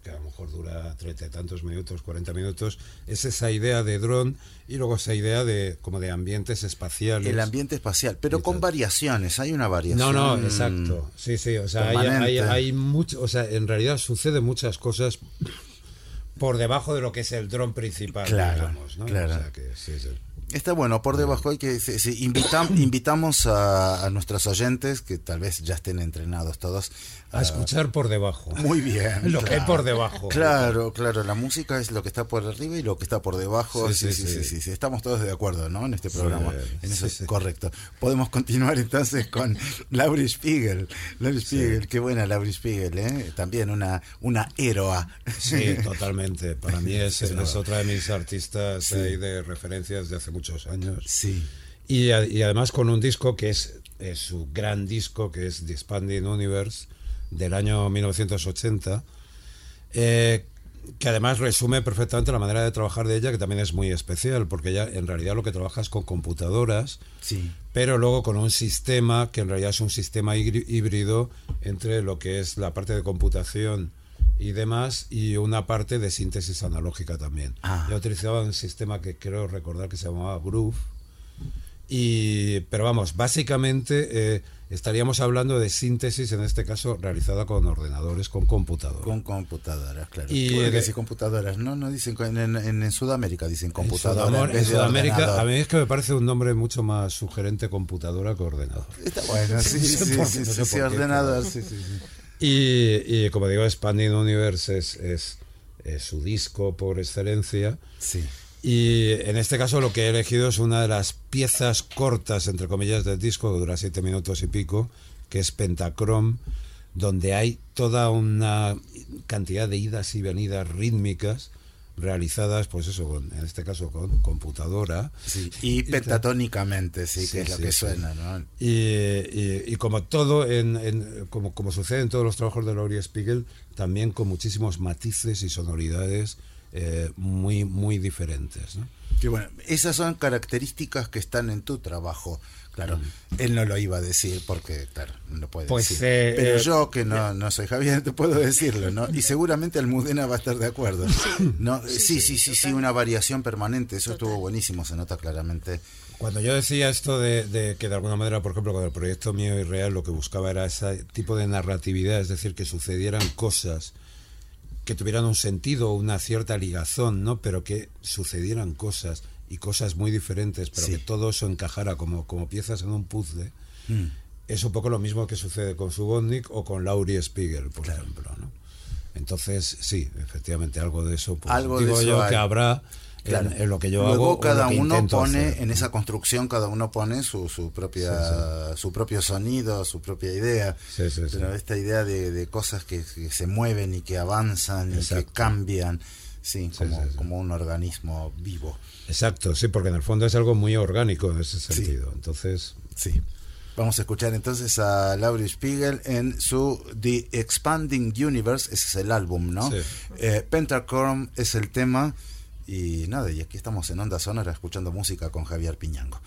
que a lo mejor dura treinta y tantos minutos, 40 minutos, es esa idea de dron y luego esa idea de como de ambientes espaciales. El ambiente espacial, pero con variaciones, hay una variación. No, no, exacto. Sí, sí, o sea, hay, hay, mucho, o sea, en realidad sucede muchas cosas por debajo de lo que es el dron principal, claro, digamos, ¿no? Claro. O sea, que, sí, sí. Está bueno, por debajo hay que [CLEARS THROAT] invitamos a, nuestros oyentes que tal vez ya estén entrenados todos a, escuchar por debajo. Muy bien. [LAUGHS] lo que hay por debajo. Claro, claro, la música es lo que está por arriba y lo que está por debajo. Sí, sí, sí, sí, estamos todos de acuerdo, ¿no? En este programa. en eso es correcto. Podemos continuar entonces con [LAUGHS] Laurie Spiegel. Laurie Spiegel, qué buena Laurie Spiegel, ¿eh? También una una héroa. Sí, totalmente. Para mí [LAUGHS] es, es, otra de mis artistas de referencias de hace mucho muchos años. Sí. Y, además con un disco que es, su gran disco, que es The Expanding Universe, del año 1980, eh, que además resume perfectamente la manera de trabajar de ella, que también es muy especial, porque ella en realidad lo que trabaja es con computadoras, sí. pero luego con un sistema que en realidad es un sistema híbrido entre lo que es la parte de computación y demás, y una parte de síntesis analógica también. Ah. Yo utilizaba un sistema que creo recordar que se llamaba Groove, y, pero vamos, básicamente eh, estaríamos hablando de síntesis, en este caso realizada con ordenadores, con computadoras. Con computadoras, claro. Y decir computadoras, no, no dicen en, en, Sudamérica dicen computadoras. En, Sudamérica, a mí es que me parece un nombre mucho más sugerente computadora que ordenador. Está bueno, sí, sí, sí, sí, sí, ordenador, sí, sí. Y, como digo, Expanding Universe es, es, su disco por excelencia. Sí. Y en este caso lo que he elegido es una de las piezas cortas, entre comillas, del disco, que dura siete minutos y pico, que es Pentachrome, donde hay toda una cantidad de idas y venidas rítmicas realizadas, pues eso, en este caso con computadora. y pentatónicamente, sí, que es lo que suena, ¿no? Y, como todo, en, como, como sucede en todos los trabajos de Laurie Spiegel, también con muchísimos matices y sonoridades eh, muy, muy diferentes. ¿no? bueno, esas son características que están en tu trabajo. Claro, él no lo iba a decir porque, claro, no lo puede pues, decir. Eh, Pero eh, yo, que no, no soy Javier, te puedo decirlo, ¿no? Y seguramente Almudena va a estar de acuerdo. ¿no? Sí, sí, sí, sí, una variación permanente. Eso estuvo buenísimo, se nota claramente. Cuando yo decía esto de, que de alguna manera, por ejemplo, con el proyecto mío y real, lo que buscaba era ese tipo de narratividad, es decir, que sucedieran cosas que tuvieran un sentido, una cierta ligazón, ¿no? Pero que sucedieran cosas y cosas muy diferentes, pero que todo eso encajara como, como piezas en un puzzle, mm. es un poco lo mismo que sucede con Subotnik o con Laurie Spiegel, por ejemplo. ¿no? Entonces, sí, efectivamente, algo de eso. Pues, algo digo de yo que habrá en, lo que yo Luego hago. cada uno pone, en esa construcción, cada uno pone su, su propia su propio sonido, su propia idea. Pero esta idea de, de cosas que, se mueven y que avanzan y que cambian. Sí, como, como un organismo vivo. Exacto, sí, porque en el fondo es algo muy orgánico en ese sentido. Entonces. Sí. Vamos a escuchar entonces a Laurie Spiegel en su The Expanding Universe, ese es el álbum, ¿no? Sí. Eh, es el tema. Y nada, y aquí estamos en Onda Sonora escuchando música con Javier Piñango.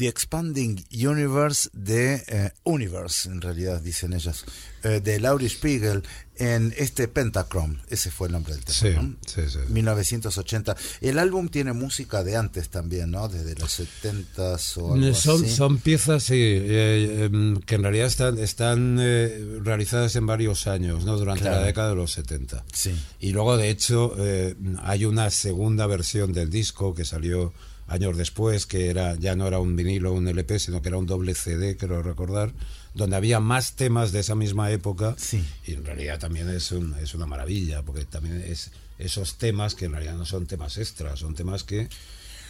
The Expanding Universe de eh, Universe, en realidad dicen ellos, eh, de Laurie Spiegel en este Pentachrome. Ese fue el nombre del tema. Sí, ¿no? sí, sí. 1980. El álbum tiene música de antes también, ¿no? Desde los 70s o algo Son, así. son piezas sí, eh, em, que en realidad están, están eh, realizadas en varios años, ¿no? durante Claro. la década de los 70. Sí. Y luego, de hecho, eh, hay una segunda versión del disco que salió años después, que era ya no era un vinilo o un LP, sino que era un doble CD, creo recordar, donde había más temas de esa misma época. Sí. Y en realidad también es, un- es una maravilla, porque también es esos temas que en realidad no son temas extras, son temas que,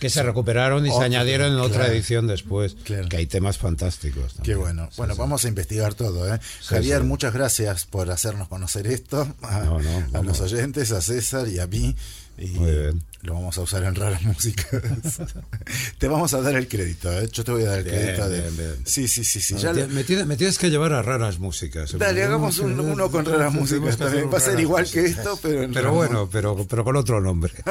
que se recuperaron y se Otro, añadieron en otra claro. edición después, Claro. que hay temas fantásticos. Qué también. bueno. Sí, bueno, sí. vamos a investigar todo. ¿eh? Javier, sí. muchas gracias por hacernos conocer esto. A, No, no, a los oyentes, a César y a mí. Y Muy bien. lo vamos a usar en raras músicas. [LAUGHS] te vamos a dar el crédito. ¿eh? Yo te voy a dar el Bien, crédito. de... bien, bien. Sí, sí, sí. sí. No, ya me, tienes que llevar a raras músicas. Dale, hagamos un- uno con raras músicas también. Va a ser igual que esto, pero en Pero bueno, pero, pero con otro nombre. [LAUGHS]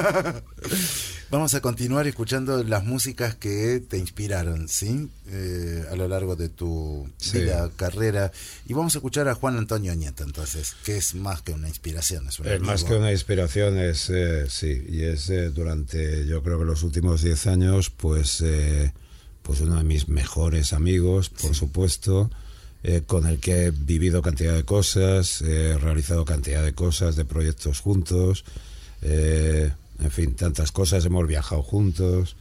Vamos a continuar escuchando las músicas que te inspiraron, ¿sí? Eh, a lo largo de tu Sí. vida, carrera. Y vamos a escuchar a Juan Antonio Nieto, entonces, que es más que una inspiración. Es, un Es más que una inspiración, es eh, sí, y es eh, durante, yo creo que los últimos 10 años, pues, eh, pues uno de mis mejores amigos, por supuesto, eh, con el que he vivido cantidad de cosas, he realizado cantidad de cosas, de proyectos juntos, en fin, tantas cosas, hemos viajado juntos,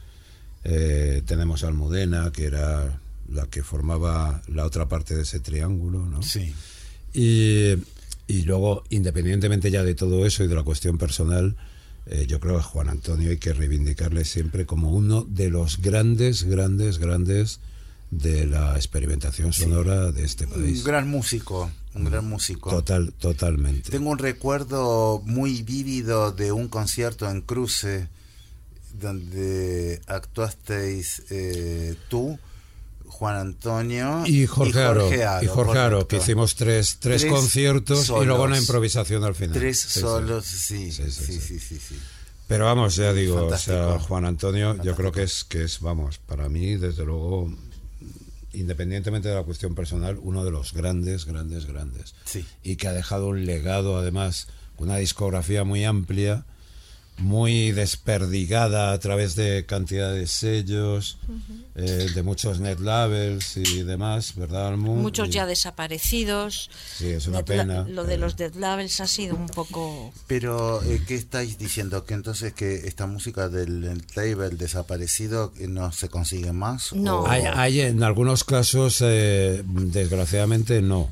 tenemos Almudena, que era la que formaba la otra parte de ese triángulo, ¿no? Sí. Y, y luego, independientemente ya de todo eso y de la cuestión personal, eh, yo creo que a Juan Antonio hay que reivindicarle siempre como uno de los grandes, grandes, grandes de la experimentación sonora de este Un país. gran músico, un gran músico. Total, totalmente. Tengo un recuerdo muy vívido de un concierto en Cruce donde actuasteis eh, tú, Juan Antonio Y Jorge Aro, y Jorge Aro, que hicimos tres, tres, Tres conciertos y luego una improvisación al final. Tres Sí, solos, sí, sí, Sí, sí, sí, sí. sí, sí. Pero vamos, ya digo, o sea. Juan Antonio, yo creo que es, que es, vamos, para mí, desde luego, independientemente de la cuestión personal, uno de los grandes, grandes, grandes. Sí. Y que ha dejado un legado, además, una discografía muy amplia, muy desperdigada a través de cantidad de sellos, eh, de muchos net labels y demás, ¿verdad, Almu? Muchos Y- ya desaparecidos. Sí, es una la- pena. Lo de eh, los Dead Labels ha sido un poco... Pero, eh, ¿qué estáis diciendo? ¿Que entonces que esta música del el label desaparecido eh, no se consigue más? No. ¿O- Hay, hay en algunos casos, eh, desgraciadamente, no.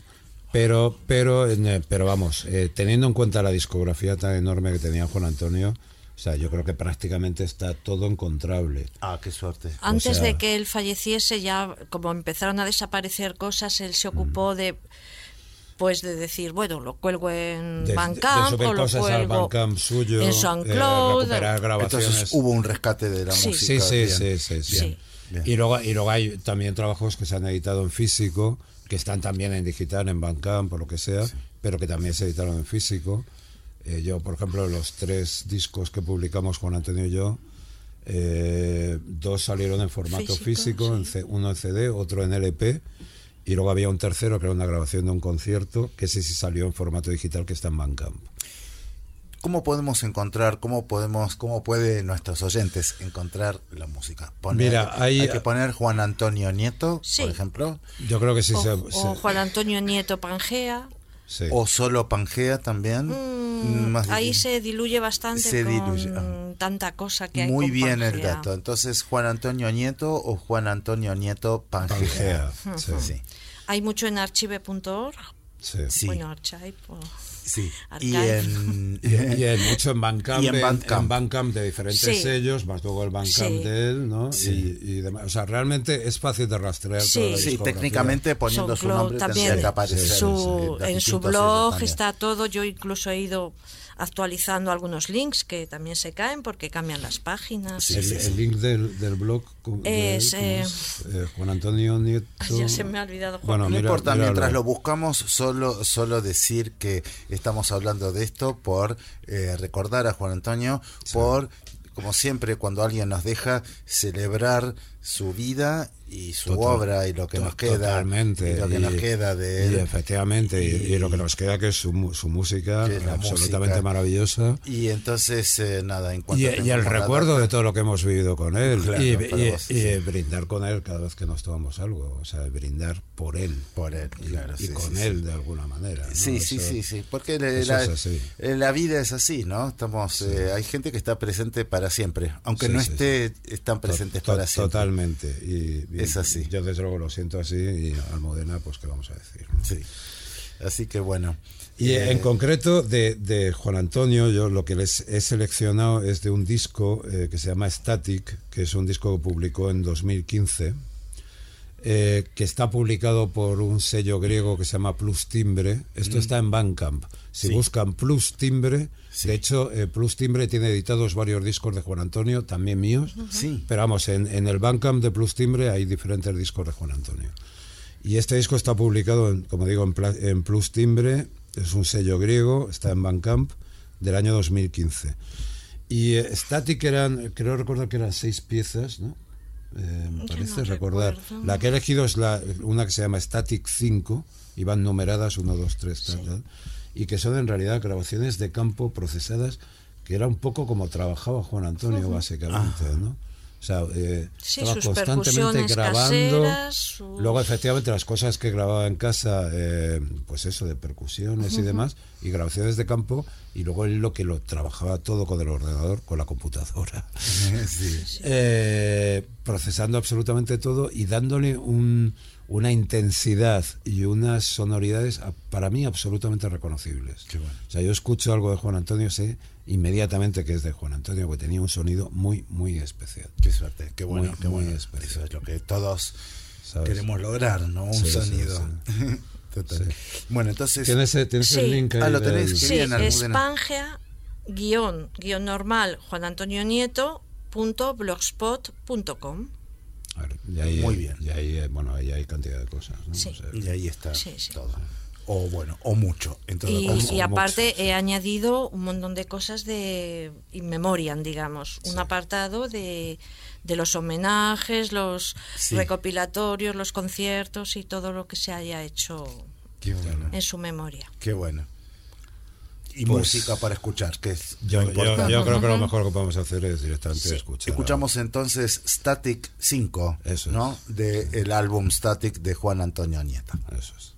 Pero, pero, en, eh, pero vamos, eh, teniendo en cuenta la discografía tan enorme que tenía Juan Antonio, o sea, yo creo que prácticamente está todo encontrable. Ah, qué suerte. Antes sea- de que él falleciese, ya como empezaron a desaparecer cosas, él se ocupó Mm. de pues de decir, bueno, lo cuelgo en De, de Bandcamp subir o lo cosas al cuelgo suyo, en eh, SoundCloud. grabaciones. Entonces hubo un rescate de la Sí. música. Sí, sí, bien. sí, sí, sí. Sí. Bien. Y luego, y luego hay también trabajos que se han editado en físico, que están también en digital, en Bandcamp, o lo que sea, pero que también se editaron en físico. Eh, yo, por ejemplo, los tres discos que publicamos Juan Antonio y yo, eh, dos salieron en formato Físico, sí. Uno en CD, otro en LP, y luego había un tercero que era una grabación de un concierto, que ese sí salió en formato digital, que está en Bandcamp. ¿Cómo podemos encontrar, cómo podemos, cómo puede nuestros oyentes encontrar la música? Poner- Mira, hay- hay que poner Juan Antonio Nieto, Sí. por ejemplo, Yo creo que sí o, se... o se- Juan Antonio Nieto Pangea. Sí. o solo Pangea también. Mm, Más ahí se diluye bastante Se con diluye, ah. tanta cosa que hay Muy con bien el dato. Entonces, Juan Antonio Nieto o Juan Antonio Nieto Pangea. Pangea, sí. Sí. [LAUGHS] Hay mucho en archive.org. sí. Sí. Bueno, archive. o- Sí. Y en, [LAUGHS] Y, y hay mucho en Bandcamp, Y en en, Bandcamp. en Bandcamp de diferentes Sí. sellos, más luego el Bandcamp Sí. de él, ¿no? Sí. Y, y demás. O sea, realmente es fácil de rastrear Sí. toda la técnicamente poniendo su SoundCloud nombre también. tendría que aparecer Sí, su- en su blog está todo. Yo incluso he ido actualizando algunos links que también se caen porque cambian las páginas. el, el link del, del blog ¿cómo- de Es, él, ¿cómo eh, es? Eh, Juan Antonio Nieto. [LAUGHS] Ya se me ha olvidado. Juan. Bueno, No mira, importa, mientras lo buscamos, solo, solo decir que estamos hablando de esto por eh, recordar a Juan Antonio, por, como siempre, cuando alguien nos deja, celebrar su vida y su obra y lo que nos queda totalmente y lo que nos queda de él y efectivamente y, y lo que nos queda que es su, su música absolutamente música. maravillosa y entonces eh, nada en cuanto y, y el recuerdo data- de todo lo que hemos vivido con él Claro, y, y- vos, y sí. brindar con él cada vez que nos tomamos algo o sea brindar por él por él y, claro y sí, con sí, él de alguna manera ¿no? Sí, sí, Eso- sí, sí, porque la, eh, la vida es así, ¿no? Estamos, eh, hay gente que está presente para siempre, aunque no esté, están presentes To- para siempre. Totalmente. Y, y Es así. Yo desde luego lo siento así y Almudena, pues qué vamos a decir. Sí. Así que bueno. Y eh, en concreto de, de Juan Antonio, yo lo que les he seleccionado es de un disco eh, que se llama Static, que es un disco que publicó en 2015, eh, que está publicado por un sello griego que se llama Plus Timbre. Esto está en Bandcamp. Si. Sí. buscan Plus Timbre, Sí. de hecho, eh, Plus Timbre tiene editados varios discos de Juan Antonio, también míos. Sí. Pero vamos, en, en el Bandcamp de Plus Timbre hay diferentes discos de Juan Antonio. Y este disco está publicado, en- como digo, en, en Plus Timbre, es un sello griego, está en Bandcamp, del año 2015. Y eh, Static eran, creo recordar que eran seis piezas, ¿no? Eh, me parece no recordar. recuerdo. La que he elegido es la, una que se llama Static 5, y van numeradas 1, 2, 3, tal, tal, y que son en realidad grabaciones de campo procesadas, que era un poco como trabajaba Juan Antonio, básicamente, ¿no? O sea, eh, Sí, estaba sus constantemente grabando. caseras, sus- Luego, efectivamente, las cosas que grababa en casa, eh, pues eso, de percusiones y demás, y grabaciones de campo, y luego él lo que lo trabajaba todo con el ordenador, con la computadora. [LAUGHS] sí. Eh, procesando absolutamente todo y dándole un- una intensidad y unas sonoridades para mí absolutamente reconocibles. Qué bueno. O sea, yo escucho algo de Juan Antonio, sé inmediatamente que es de Juan Antonio, porque tenía un sonido muy, muy especial. Qué suerte, qué bueno, Muy, qué muy bueno. especial. Eso es lo que todos ¿Sabes? queremos lograr, ¿no? Un Sí, sí, sonido. [LAUGHS] Total. Bueno, entonces. ¿Tienes, tienes Sí. el link ahí Ah, lo tenés. Qué Sí. Espangia, guion, guion normal, Juan Antonio Nieto, punto blogspot.com. Y ahí, Muy bien. Y ahí, bueno, ahí hay cantidad de cosas. ¿no? Sí. O sea, Y ahí está Sí, sí. todo. O bueno, o mucho, en todo Y, caso. y aparte mucho, he añadido un montón de cosas de in memoriam, digamos, un apartado de, de los homenajes, los Sí. recopilatorios, los conciertos y todo lo que se haya hecho Qué bueno. en su memoria. Qué bueno. Y Pues- música para escuchar, que es yo, lo yo- importante. yo creo que lo mejor que podemos hacer es directamente Sí. escuchar. Escuchamos entonces Static 5, Eso es. ¿no? Del álbum Static de Juan Antonio Nieto. Eso es.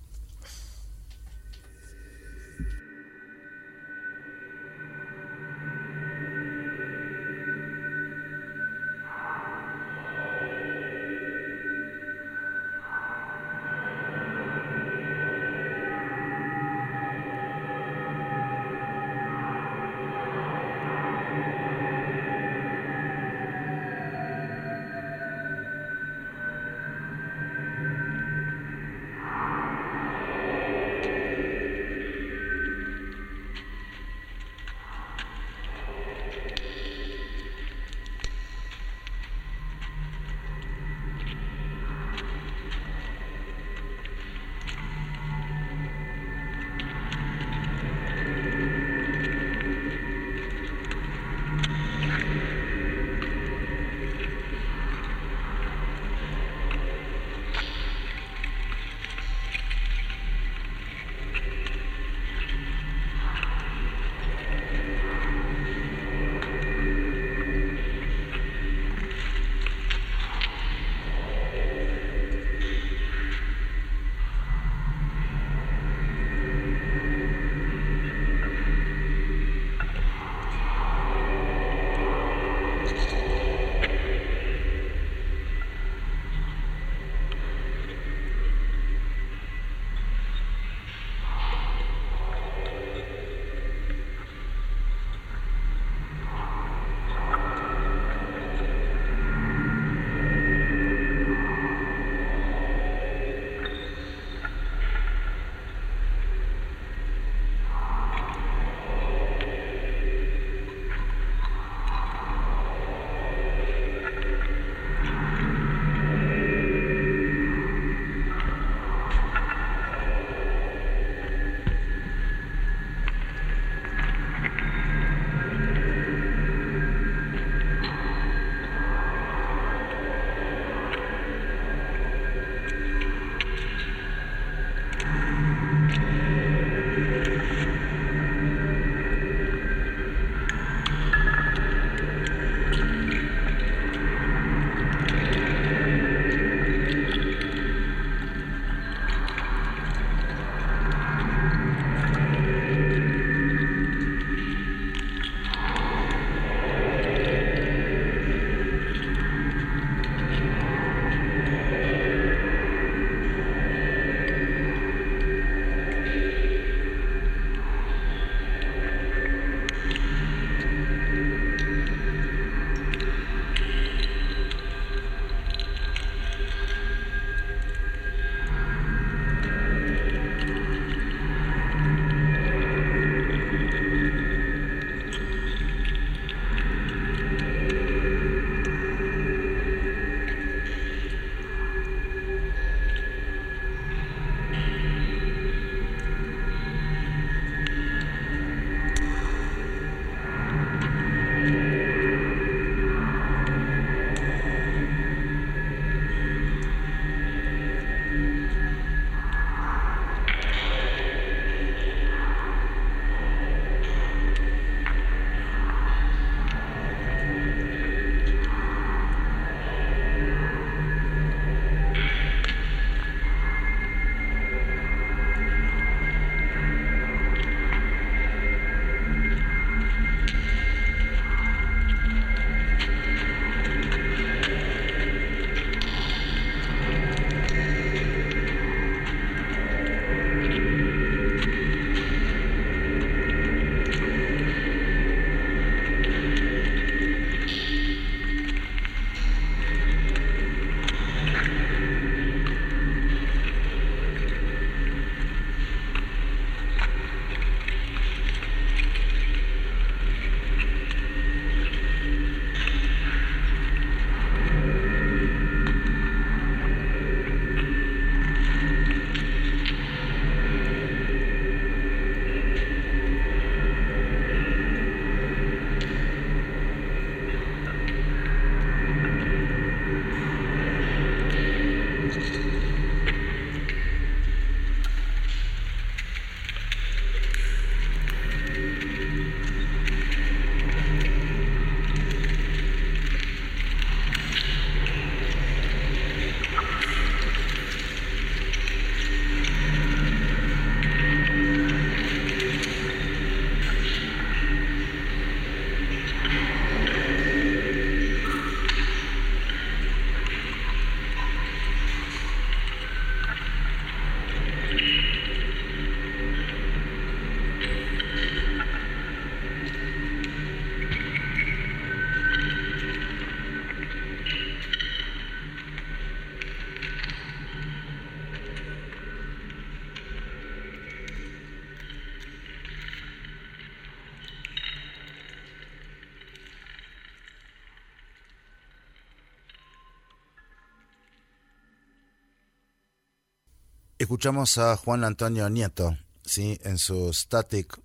Escuchamos a Juan Antonio Nieto, ¿sí? En su Static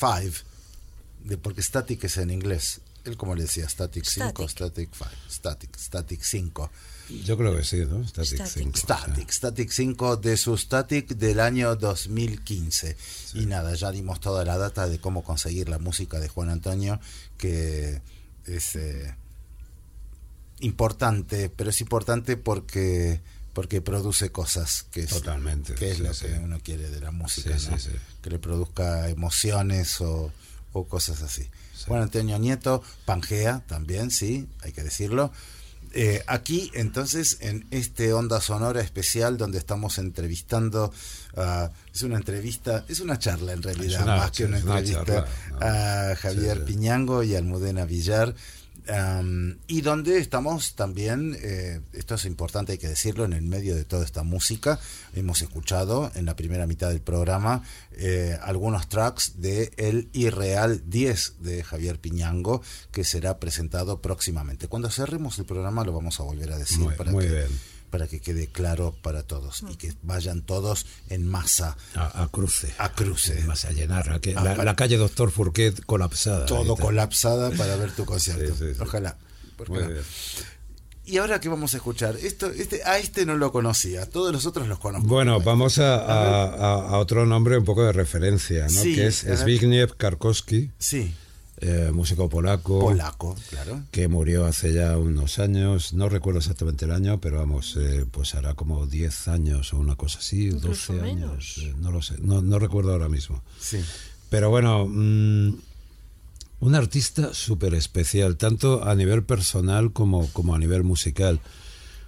5, de, porque Static es en inglés. Él como le decía, Static 5, Static 5, Static, Static 5. Yo creo que sí, ¿no? Static 5. Static, Static 5 de su Static del año 2015. Y nada, ya dimos toda la data de cómo conseguir la música de Juan Antonio, que es eh, importante, pero es importante porque porque produce cosas que es, Totalmente, que es sí, lo sí. que uno quiere de la música, Sí, ¿no? que le produzca emociones o, o cosas así. Juan Antonio Nieto, Pangea también, sí, hay que decirlo. Eh, aquí, entonces, en este Onda Sonora especial donde estamos entrevistando, ah, es una entrevista, es una charla en realidad, una- más que una entrevista charla, ¿no? a Javier. Piñango y Almudena Villar. Am, y donde estamos también, eh, esto es importante, hay que decirlo, en el medio de toda esta música, hemos escuchado en la primera mitad del programa eh, algunos tracks de El Irreal 10 de Javier Piñango, que será presentado próximamente. Cuando cerremos el programa lo vamos a volver a decir Muy- para, muy que, bien. Para que quede claro para todos y que vayan todos en masa A, a cruce. a cruce. Más a llenar. a que- Ah, la, calle Doctor Fourquet colapsada. todo colapsada para ver tu concierto. Sí, sí, sí. Ojalá. Y ahora que vamos a escuchar, esto, este, a este no lo conocía, todos los otros los conozco. Bueno, vamos a, a- a- a otro nombre un poco de referencia, ¿no? Que es. Zbigniew Karkowski, Sí, eh, músico polaco, polaco, claro. que murió hace ya unos años, no recuerdo exactamente el año, pero vamos, eh, pues hará como 10 años o una cosa así, Incluso 12 menos. años, eh, no lo sé, no, no recuerdo ahora mismo. Sí. Pero bueno, mm, un artista súper especial, tanto a nivel personal como, como a nivel musical.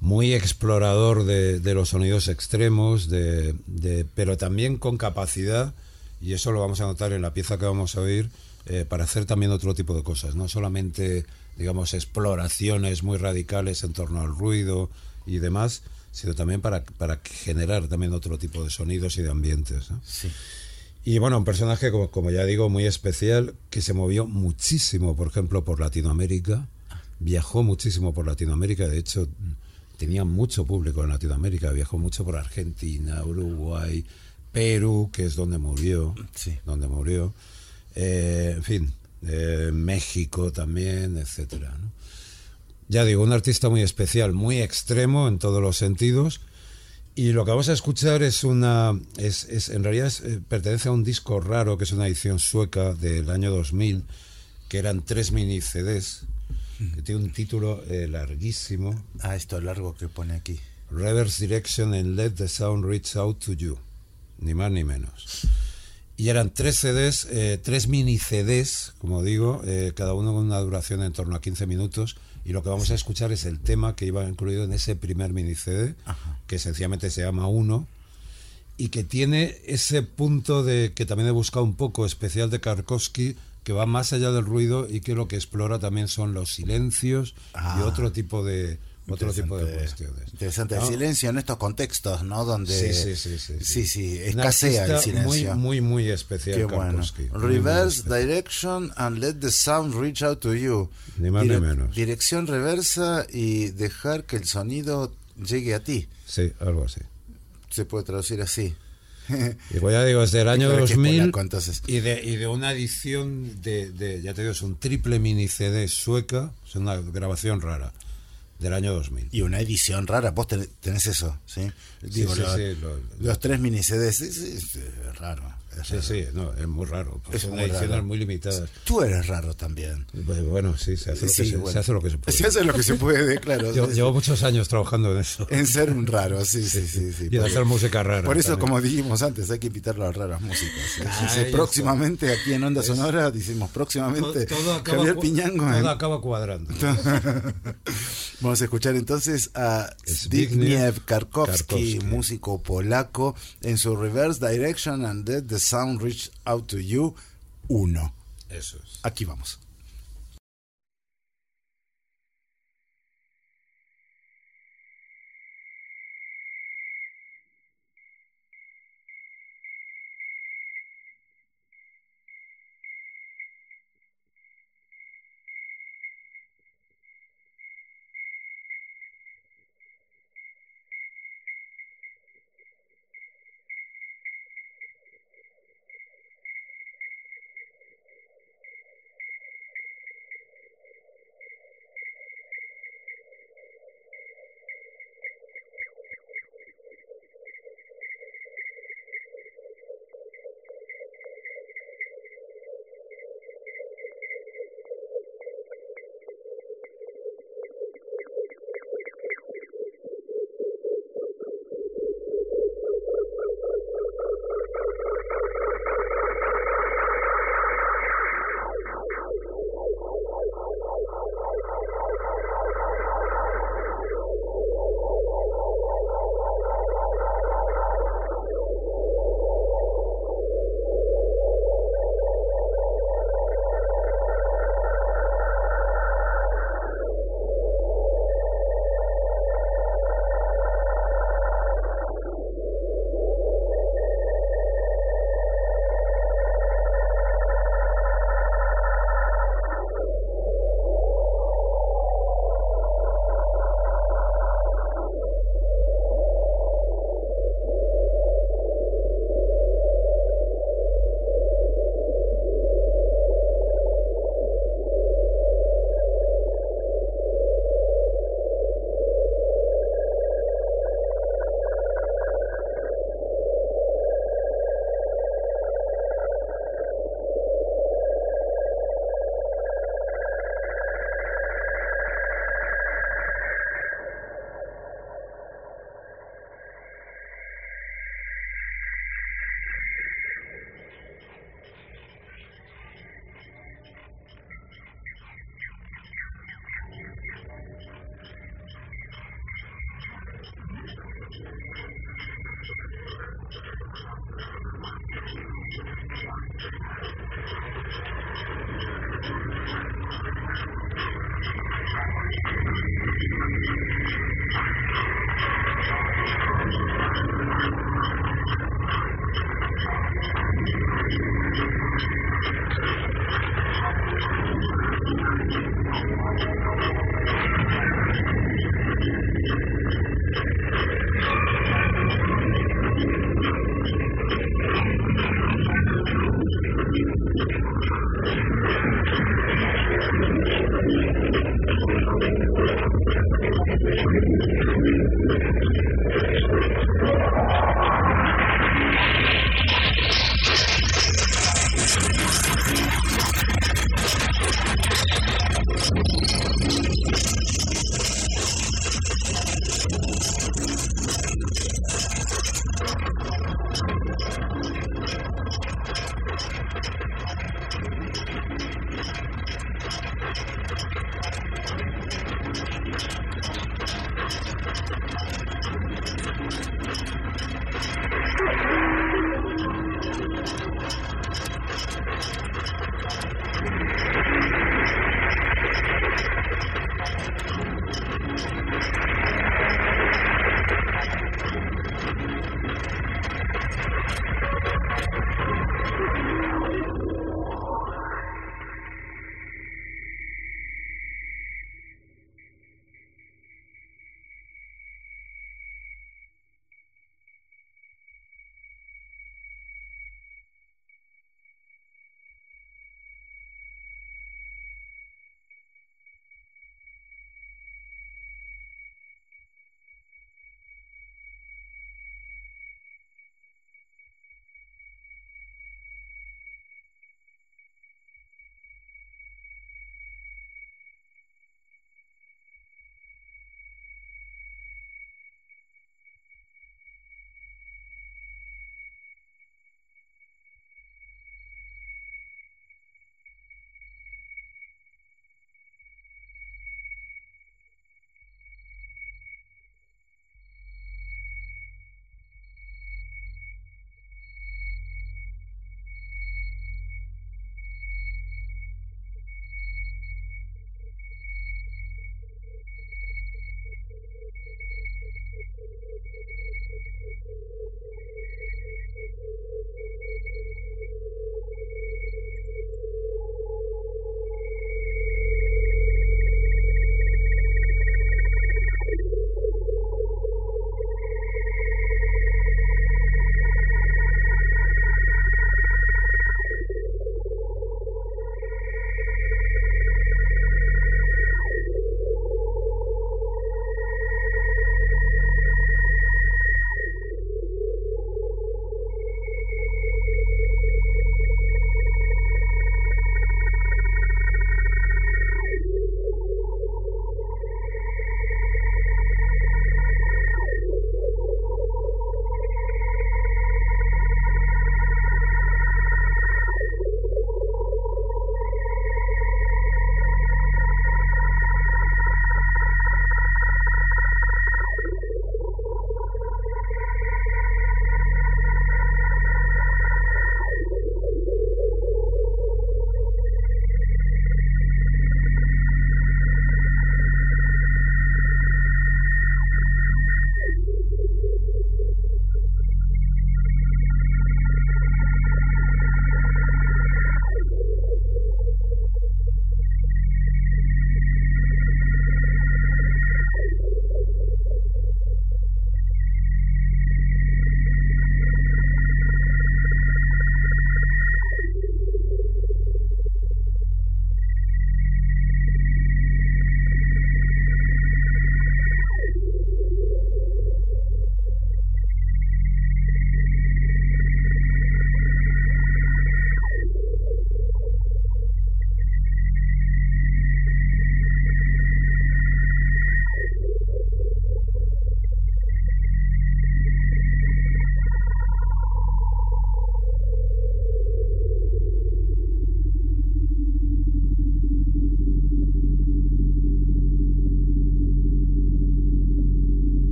Muy explorador de, de los sonidos extremos, de, de- pero también con capacidad, y eso lo vamos a notar en la pieza que vamos a oír, eh, para hacer también otro tipo de cosas, no solamente, digamos, exploraciones muy radicales en torno al ruido y demás, sino también para, para generar también otro tipo de sonidos y de ambientes. ¿no? Sí. Y bueno, un personaje, como, como ya digo, muy especial, que se movió muchísimo, por ejemplo, por Latinoamérica. Viajó muchísimo por Latinoamérica, de hecho, tenía mucho público en Latinoamérica. Viajó mucho por Argentina, Uruguay, Perú, que es donde murió. Sí. Donde murió. Eh, en fin, eh, México también, etcétera. ¿no? Ya digo, un artista muy especial, muy extremo en todos los sentidos. Y lo que vamos a escuchar es una. Es, es- en realidad es, eh, pertenece a un disco raro que es una edición sueca del año 2000, que eran tres mini CDs, que tiene un título eh, larguísimo: Ah, esto largo que pone aquí. Reverse Direction and Let the Sound Reach Out to You. Ni más ni menos. Y eran tres CDs, eh, tres mini CDs, como digo, eh, cada uno con una duración en torno a 15 minutos. Y lo que vamos a escuchar es el tema que iba incluido en ese primer mini CD, que sencillamente se llama Uno, y que tiene ese punto de que también he buscado un poco especial de Karkovsky, que va más allá del ruido y que lo que explora también son los silencios y Ah. otro tipo de otro tipo de cuestiones. Interesante. El ¿no? silencio en estos contextos, ¿no? Donde. Sí, sí, sí, sí, sí. Escasea el silencio. Muy, muy, muy especial. Qué bueno. Muy, muy Reverse especial. direction and let the sound reach out to you. Ni más ni menos. Dirección reversa y dejar que el sonido llegue a ti. Sí, algo así. Se puede traducir así. Y pues ya digo, es del [LAUGHS] año Claro que es 2000 polaco, y de, y de una edición de, de, ya te digo, es un triple mini CD sueca, es una grabación rara, del año 2000. Y una edición rara. Vos tenés, eso, ¿sí? Digo, sí, lo- sí, lo- los tres mini CDs. Es raro. Sí, sí, no, es muy raro. Es son muy ediciones raro. muy limitadas. Tú eres raro también. Pues Bueno, sí, se hace lo, que, se, bueno. se hace lo que se puede. Se hace lo que se puede, claro. Yo- llevo muchos años trabajando en eso. En ser un raro, sí, sí, sí. sí, y en hacer música rara. Por eso, también. como dijimos antes, hay que invitarlo a raras músicas. ¿sí? Ah, eso. próximamente, aquí en Onda Sonora, decimos próximamente, todo acaba, Javier Piñango. todo en- acaba cuadrando. [LAUGHS] Vamos a escuchar entonces a Zbigniew Karkowski, Karkowski. músico polaco, en su Reverse Direction and the Sound Reach Out to You 1. Eso es. Aquí vamos.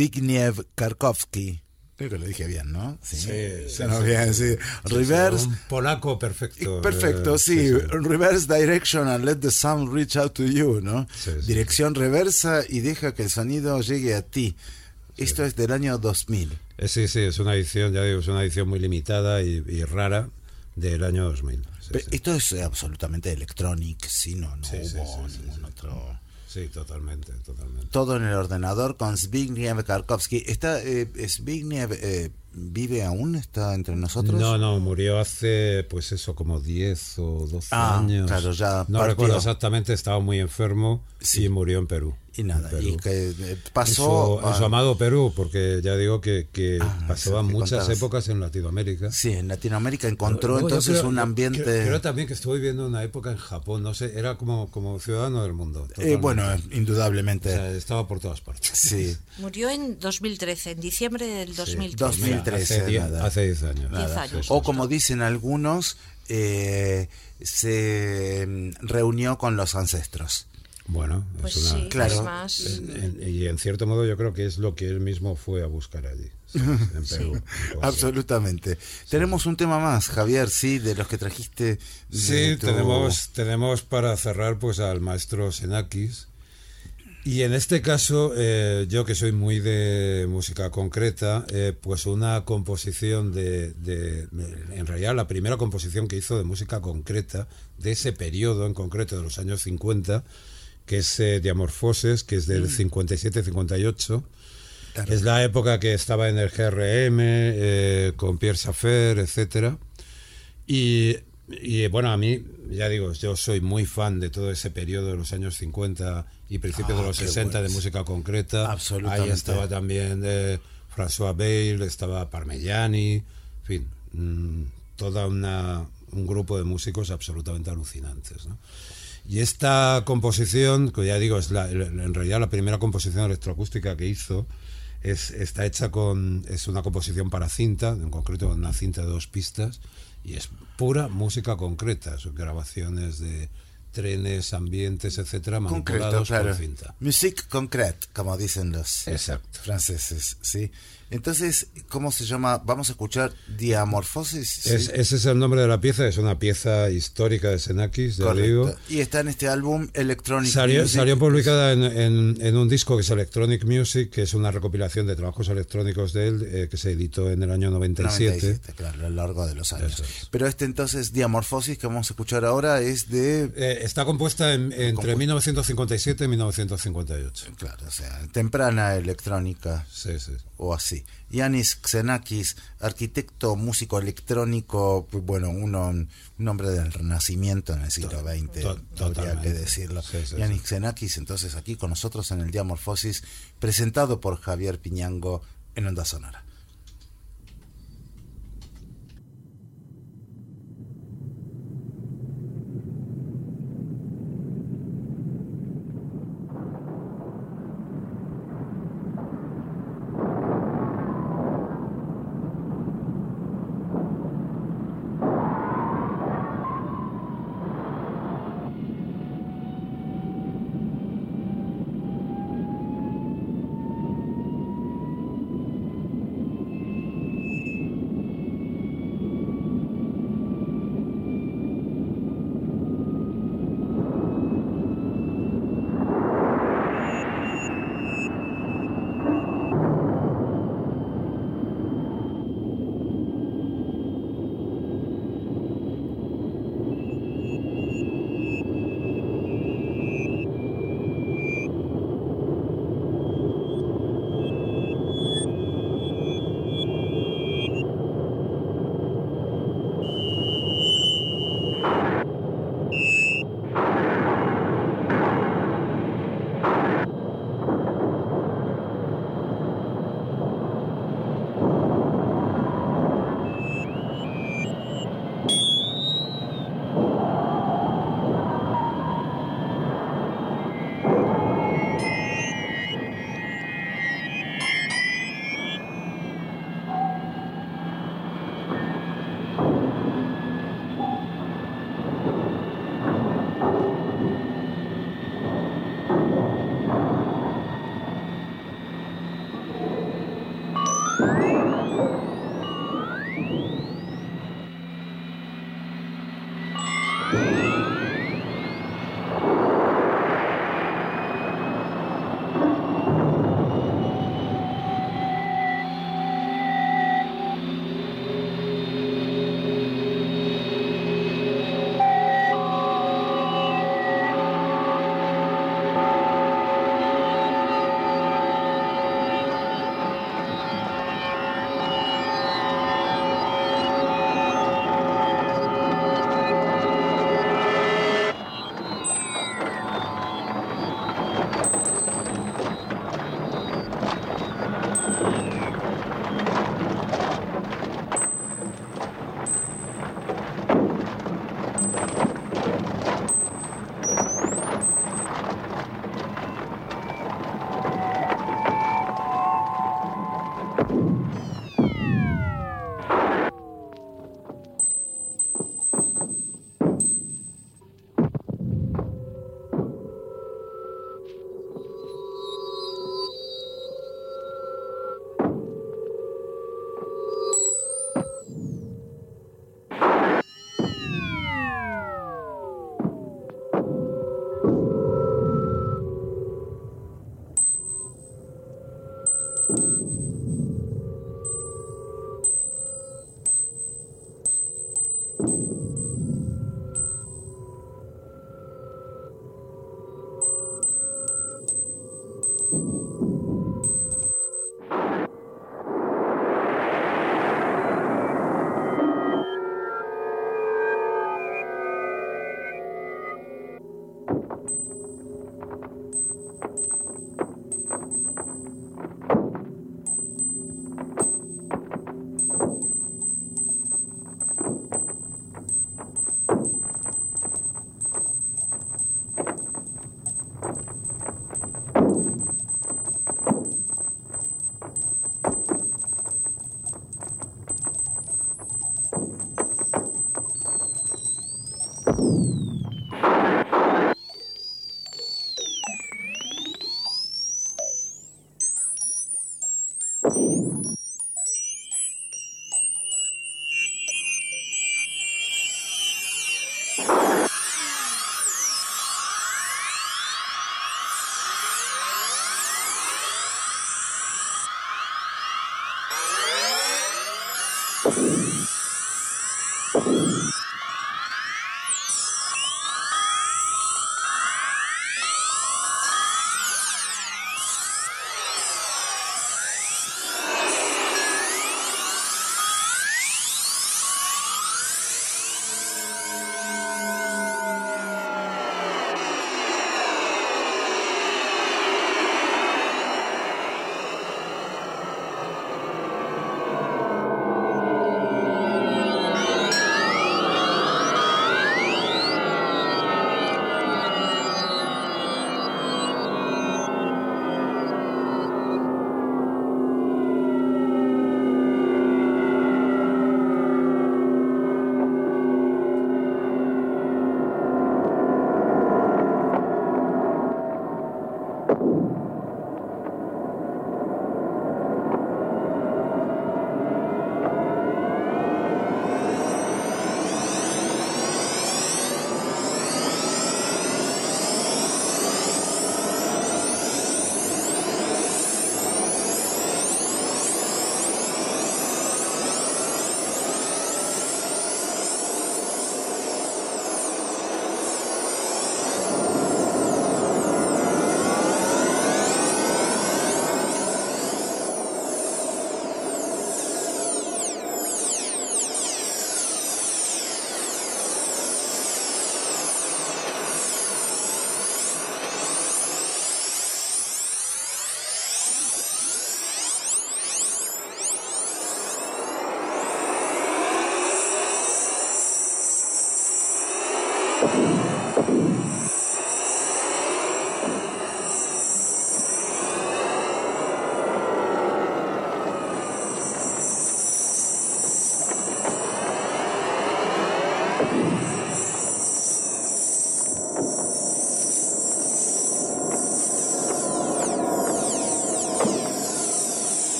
Zbigniew Karkowski. Creo que lo dije bien, ¿no? Sí, sí, suena sí, bien, sí. sí. Reverse. Un polaco perfecto. Perfecto, eh, sí. Reverse direction and let the sound reach out to you, ¿no? Sí, sí, Dirección reversa y deja que el sonido llegue a ti. Esto es del año 2000. Eh, sí, sí, es una edición, ya digo, es una edición muy limitada y, y rara del año 2000. Sí, Pero sí. Esto es absolutamente electronic, sí, no, no Sí, sí, hubo sí, sí, ningún sí. otro. Sí, totalmente, totalmente. Todo en el ordenador con Zbigniew Karkowski. ¿Está, eh, ¿Zbigniew eh, vive aún? ¿Está entre nosotros? No, no, murió hace, pues eso, como 10 o 12 Ah, años. claro, ya No partió. recuerdo exactamente, estaba muy enfermo Sí. y murió en Perú. Y nada, Perú. y que eh, En pasó. su, en su a- amado Perú, porque ya digo que, que Ah, pasaban eso que muchas contabas. épocas en Latinoamérica. Sí, en Latinoamérica encontró yo entonces creo- un ambiente. Creo, creo también que estuve viviendo una época en Japón, no sé, era como, como ciudadano del mundo. Eh, bueno, O indudablemente. sea, estaba por todas partes. sí. Murió en 2013, en diciembre del 2013. 2013, hace 10 nada. hace 10 años. Diez años. O como dicen algunos, eh, se reunió con los ancestros. Bueno, Pues es una, sí, Claro. es más. En- en- y en cierto modo yo creo que es lo que él mismo fue a buscar allí, ¿sabes? en Perú. Absolutamente. Tenemos un tema más, Javier, sí, de los que trajiste. Sí, tu- tenemos, tenemos para cerrar pues al maestro Senakis. Y en este caso, eh, yo que soy muy de música concreta, eh, pues una composición de, de- En realidad, la primera composición que hizo de música concreta, de ese periodo en concreto, de los años 50, que es eh, Diamorfoses, que es del 57-58. Claro. Es la época que estaba en el GRM, eh, con Pierre Safer, etcétera. Y, y, bueno, a mí, ya digo, yo soy muy fan de todo ese periodo de los años 50 y principios Ah, de los qué 60 de bueno. música concreta. Absolutamente. Ahí estaba también eh, François Bale, estaba Parmigiani, en fin, mm, toda una un grupo de músicos absolutamente alucinantes. ¿no? Y esta composición, que ya digo, es la, en realidad la primera composición electroacústica que hizo, es, está hecha con. Es una composición para cinta, en concreto una cinta de dos pistas, y es pura música concreta, son grabaciones de trenes, ambientes, etcétera, Concreto, manipulados claro. por cinta. Musique concrète, como dicen los Exacto. franceses, ¿sí? Entonces, ¿cómo se llama? Vamos a escuchar Diamorfosis. ¿sí? Es- ese es el nombre de la pieza, es una pieza histórica de Xenakis, ya Correcto. Y está en este álbum Electronic Salió, Music. salió publicada en, en- en un disco que es Electronic Music, que es una recopilación de trabajos electrónicos de él, eh, que se editó en el año 97. 97, claro, a lo largo de los años. Es. Pero este entonces, Diamorfosis, que vamos a escuchar ahora, es de... Eh, está compuesta en- entre 1957 y 1958. Claro, o sea, temprana electrónica Sí, sí. o así. Yanis Xenakis, arquitecto, músico electrónico, pues, bueno, uno, un hombre del renacimiento en el siglo XX, to- habría que decirlo. Sí, sí, Yanis sí. Xenakis, entonces aquí con nosotros en el Diamorfosis, presentado por Javier Piñango en Onda Sonora.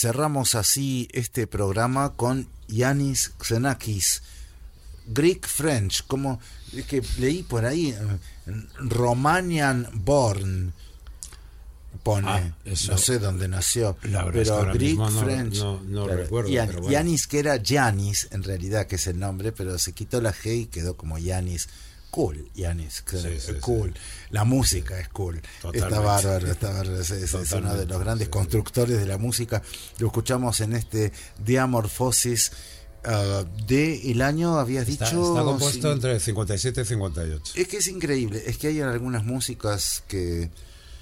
Cerramos así este programa con Yanis Xenakis, Greek French, como que leí por ahí, Romanian born pone, Ah, eso- no sé dónde nació, verdad es pero Greek no- French. no- no Claro, recuerdo, Yan- pero bueno. Yanis, que era Yanis, en realidad, que es el nombre, pero se quitó la G y quedó como Yanis. Cool, Yanis, Sí, sí, cool. La música es cool. Está Totalmente. bárbaro, está bárbaro. Es, es- uno de los grandes sí. constructores de la música. Lo escuchamos en este Diamorphosis ah, de el año, habías Está, dicho. está compuesto sí. entre 57 y 58. Es que es increíble, es que hay algunas músicas que.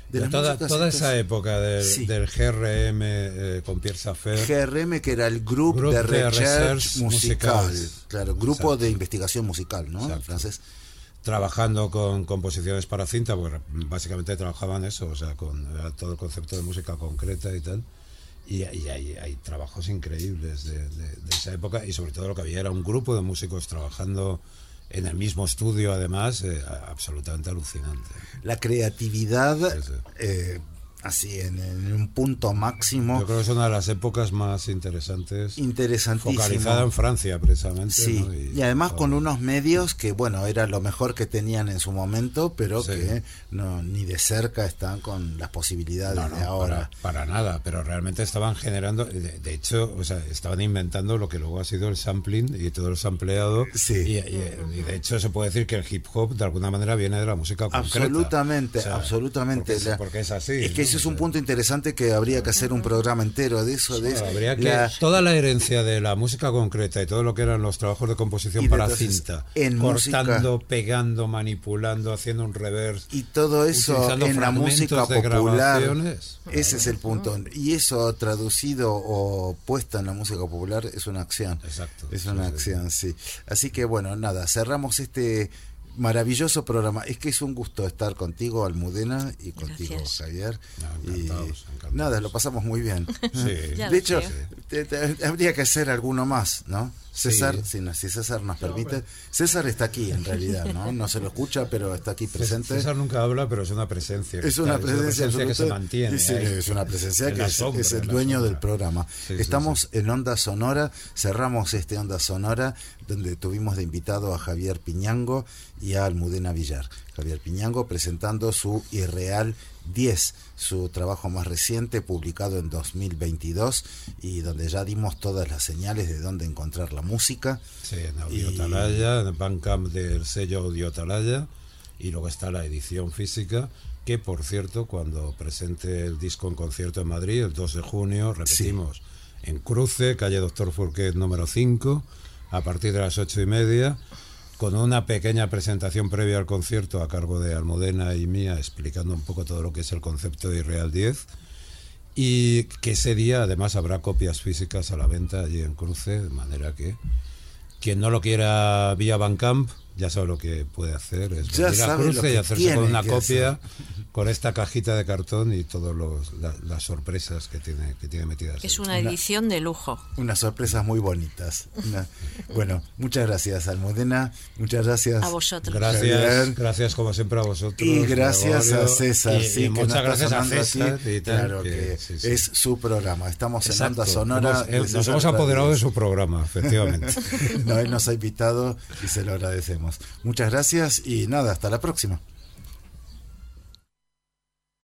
De las toda toda esa época del, Sí. del GRM eh, con Pierre Safer, GRM, que era el Group, Group de de Research Research Musical. Musicals. Claro, Grupo Exacto. de Investigación Musical, ¿no? En francés. Trabajando con composiciones para cinta, porque básicamente trabajaban eso, o sea, con todo el concepto de música concreta y tal. Y, y hay, hay trabajos increíbles de, de- de esa época y sobre todo lo que había era un grupo de músicos trabajando en el mismo estudio, además, eh, absolutamente alucinante. La creatividad Sí, sí. eh, así en, en un punto máximo. Yo creo que es una de las épocas más interesantes. Interesantísimo. Focalizada en Francia, precisamente. Sí, ¿no? y, además con unos medios que, bueno, era lo mejor que tenían en su momento, pero Sí. que no ni de cerca están con las posibilidades No, de ahora. Para, para nada, pero realmente estaban generando, de, de hecho, o sea, estaban inventando lo que luego ha sido el sampling y todo el sampleado. Sí. Y, y- y de hecho se puede decir que el hip hop de alguna manera viene de la música concreta. Absolutamente, O sea, absolutamente. Porque, es- porque es así. Es que ¿no? Ese es un punto interesante que habría que hacer un programa entero de eso. De habría que la- toda la herencia de la música concreta y todo lo que eran los trabajos de composición para cinta, en cortando, pegando, manipulando, haciendo un reverse, y todo eso en la música popular. Ese es el punto. Y eso traducido o puesto en la música popular es una acción. Exacto. Es una Sí, sí, acción, sí. Así que bueno, nada, cerramos este maravilloso programa. Es que es un gusto estar contigo, Almudena, y contigo, Gracias. Javier. No, y encantados, nada, lo pasamos muy bien. Sí. [LAUGHS] De hecho, te- te- habría que hacer alguno más, ¿no? César, Sí. si, no- si César nos permite. César está aquí en realidad, ¿no? No se lo escucha, pero está aquí presente. César nunca habla, pero es una presencia. Es una está- presencia, que se mantiene. Sí, ahí. es una presencia En que es, sombra, es el dueño sombra. del programa. Sí, sí, Estamos en Onda Sonora, cerramos este Onda Sonora donde tuvimos de invitado a Javier Piñango y a Almudena Villar. Javier Piñango presentando su Irreal 10, su trabajo más reciente publicado en 2022 y donde ya dimos todas las señales de dónde encontrar la música. Sí, en Audio Atalaya, en el Bandcamp del sello Audio Atalaya, y luego está la edición física, que por cierto, cuando presente el disco en concierto en Madrid, el 2 de junio, repetimos, en Cruce, calle Doctor Fourquet número 5, a partir de las ocho y media, con una pequeña presentación previa al concierto a cargo de Almudena y mía, explicando un poco todo lo que es el concepto de Irreal 10. Y que ese día además habrá copias físicas a la venta allí en Cruce, de manera que quien no lo quiera vía Bandcamp ya sabe lo que puede hacer, es Ya venir a sabe lo Cruce y que hacerse tiene con una copia, con esta cajita de cartón y todas las sorpresas que tiene, que tiene metidas. Es una edición de lujo. Unas sorpresas muy bonitas. Una- bueno, muchas gracias Almudena, muchas gracias. A vosotros. Gracias, Javier. gracias como siempre a vosotros. Y gracias a César, y- sí, y que muchas gracias a sonando César aquí. y tal, claro que, que- sí, sí. es su programa. Estamos en Exacto. Onda Sonora. Hemos- eh, nos hemos apoderado de su programa, efectivamente. [LAUGHS] No, él nos ha invitado y se lo agradecemos. Muchas gracias y nada, hasta la próxima.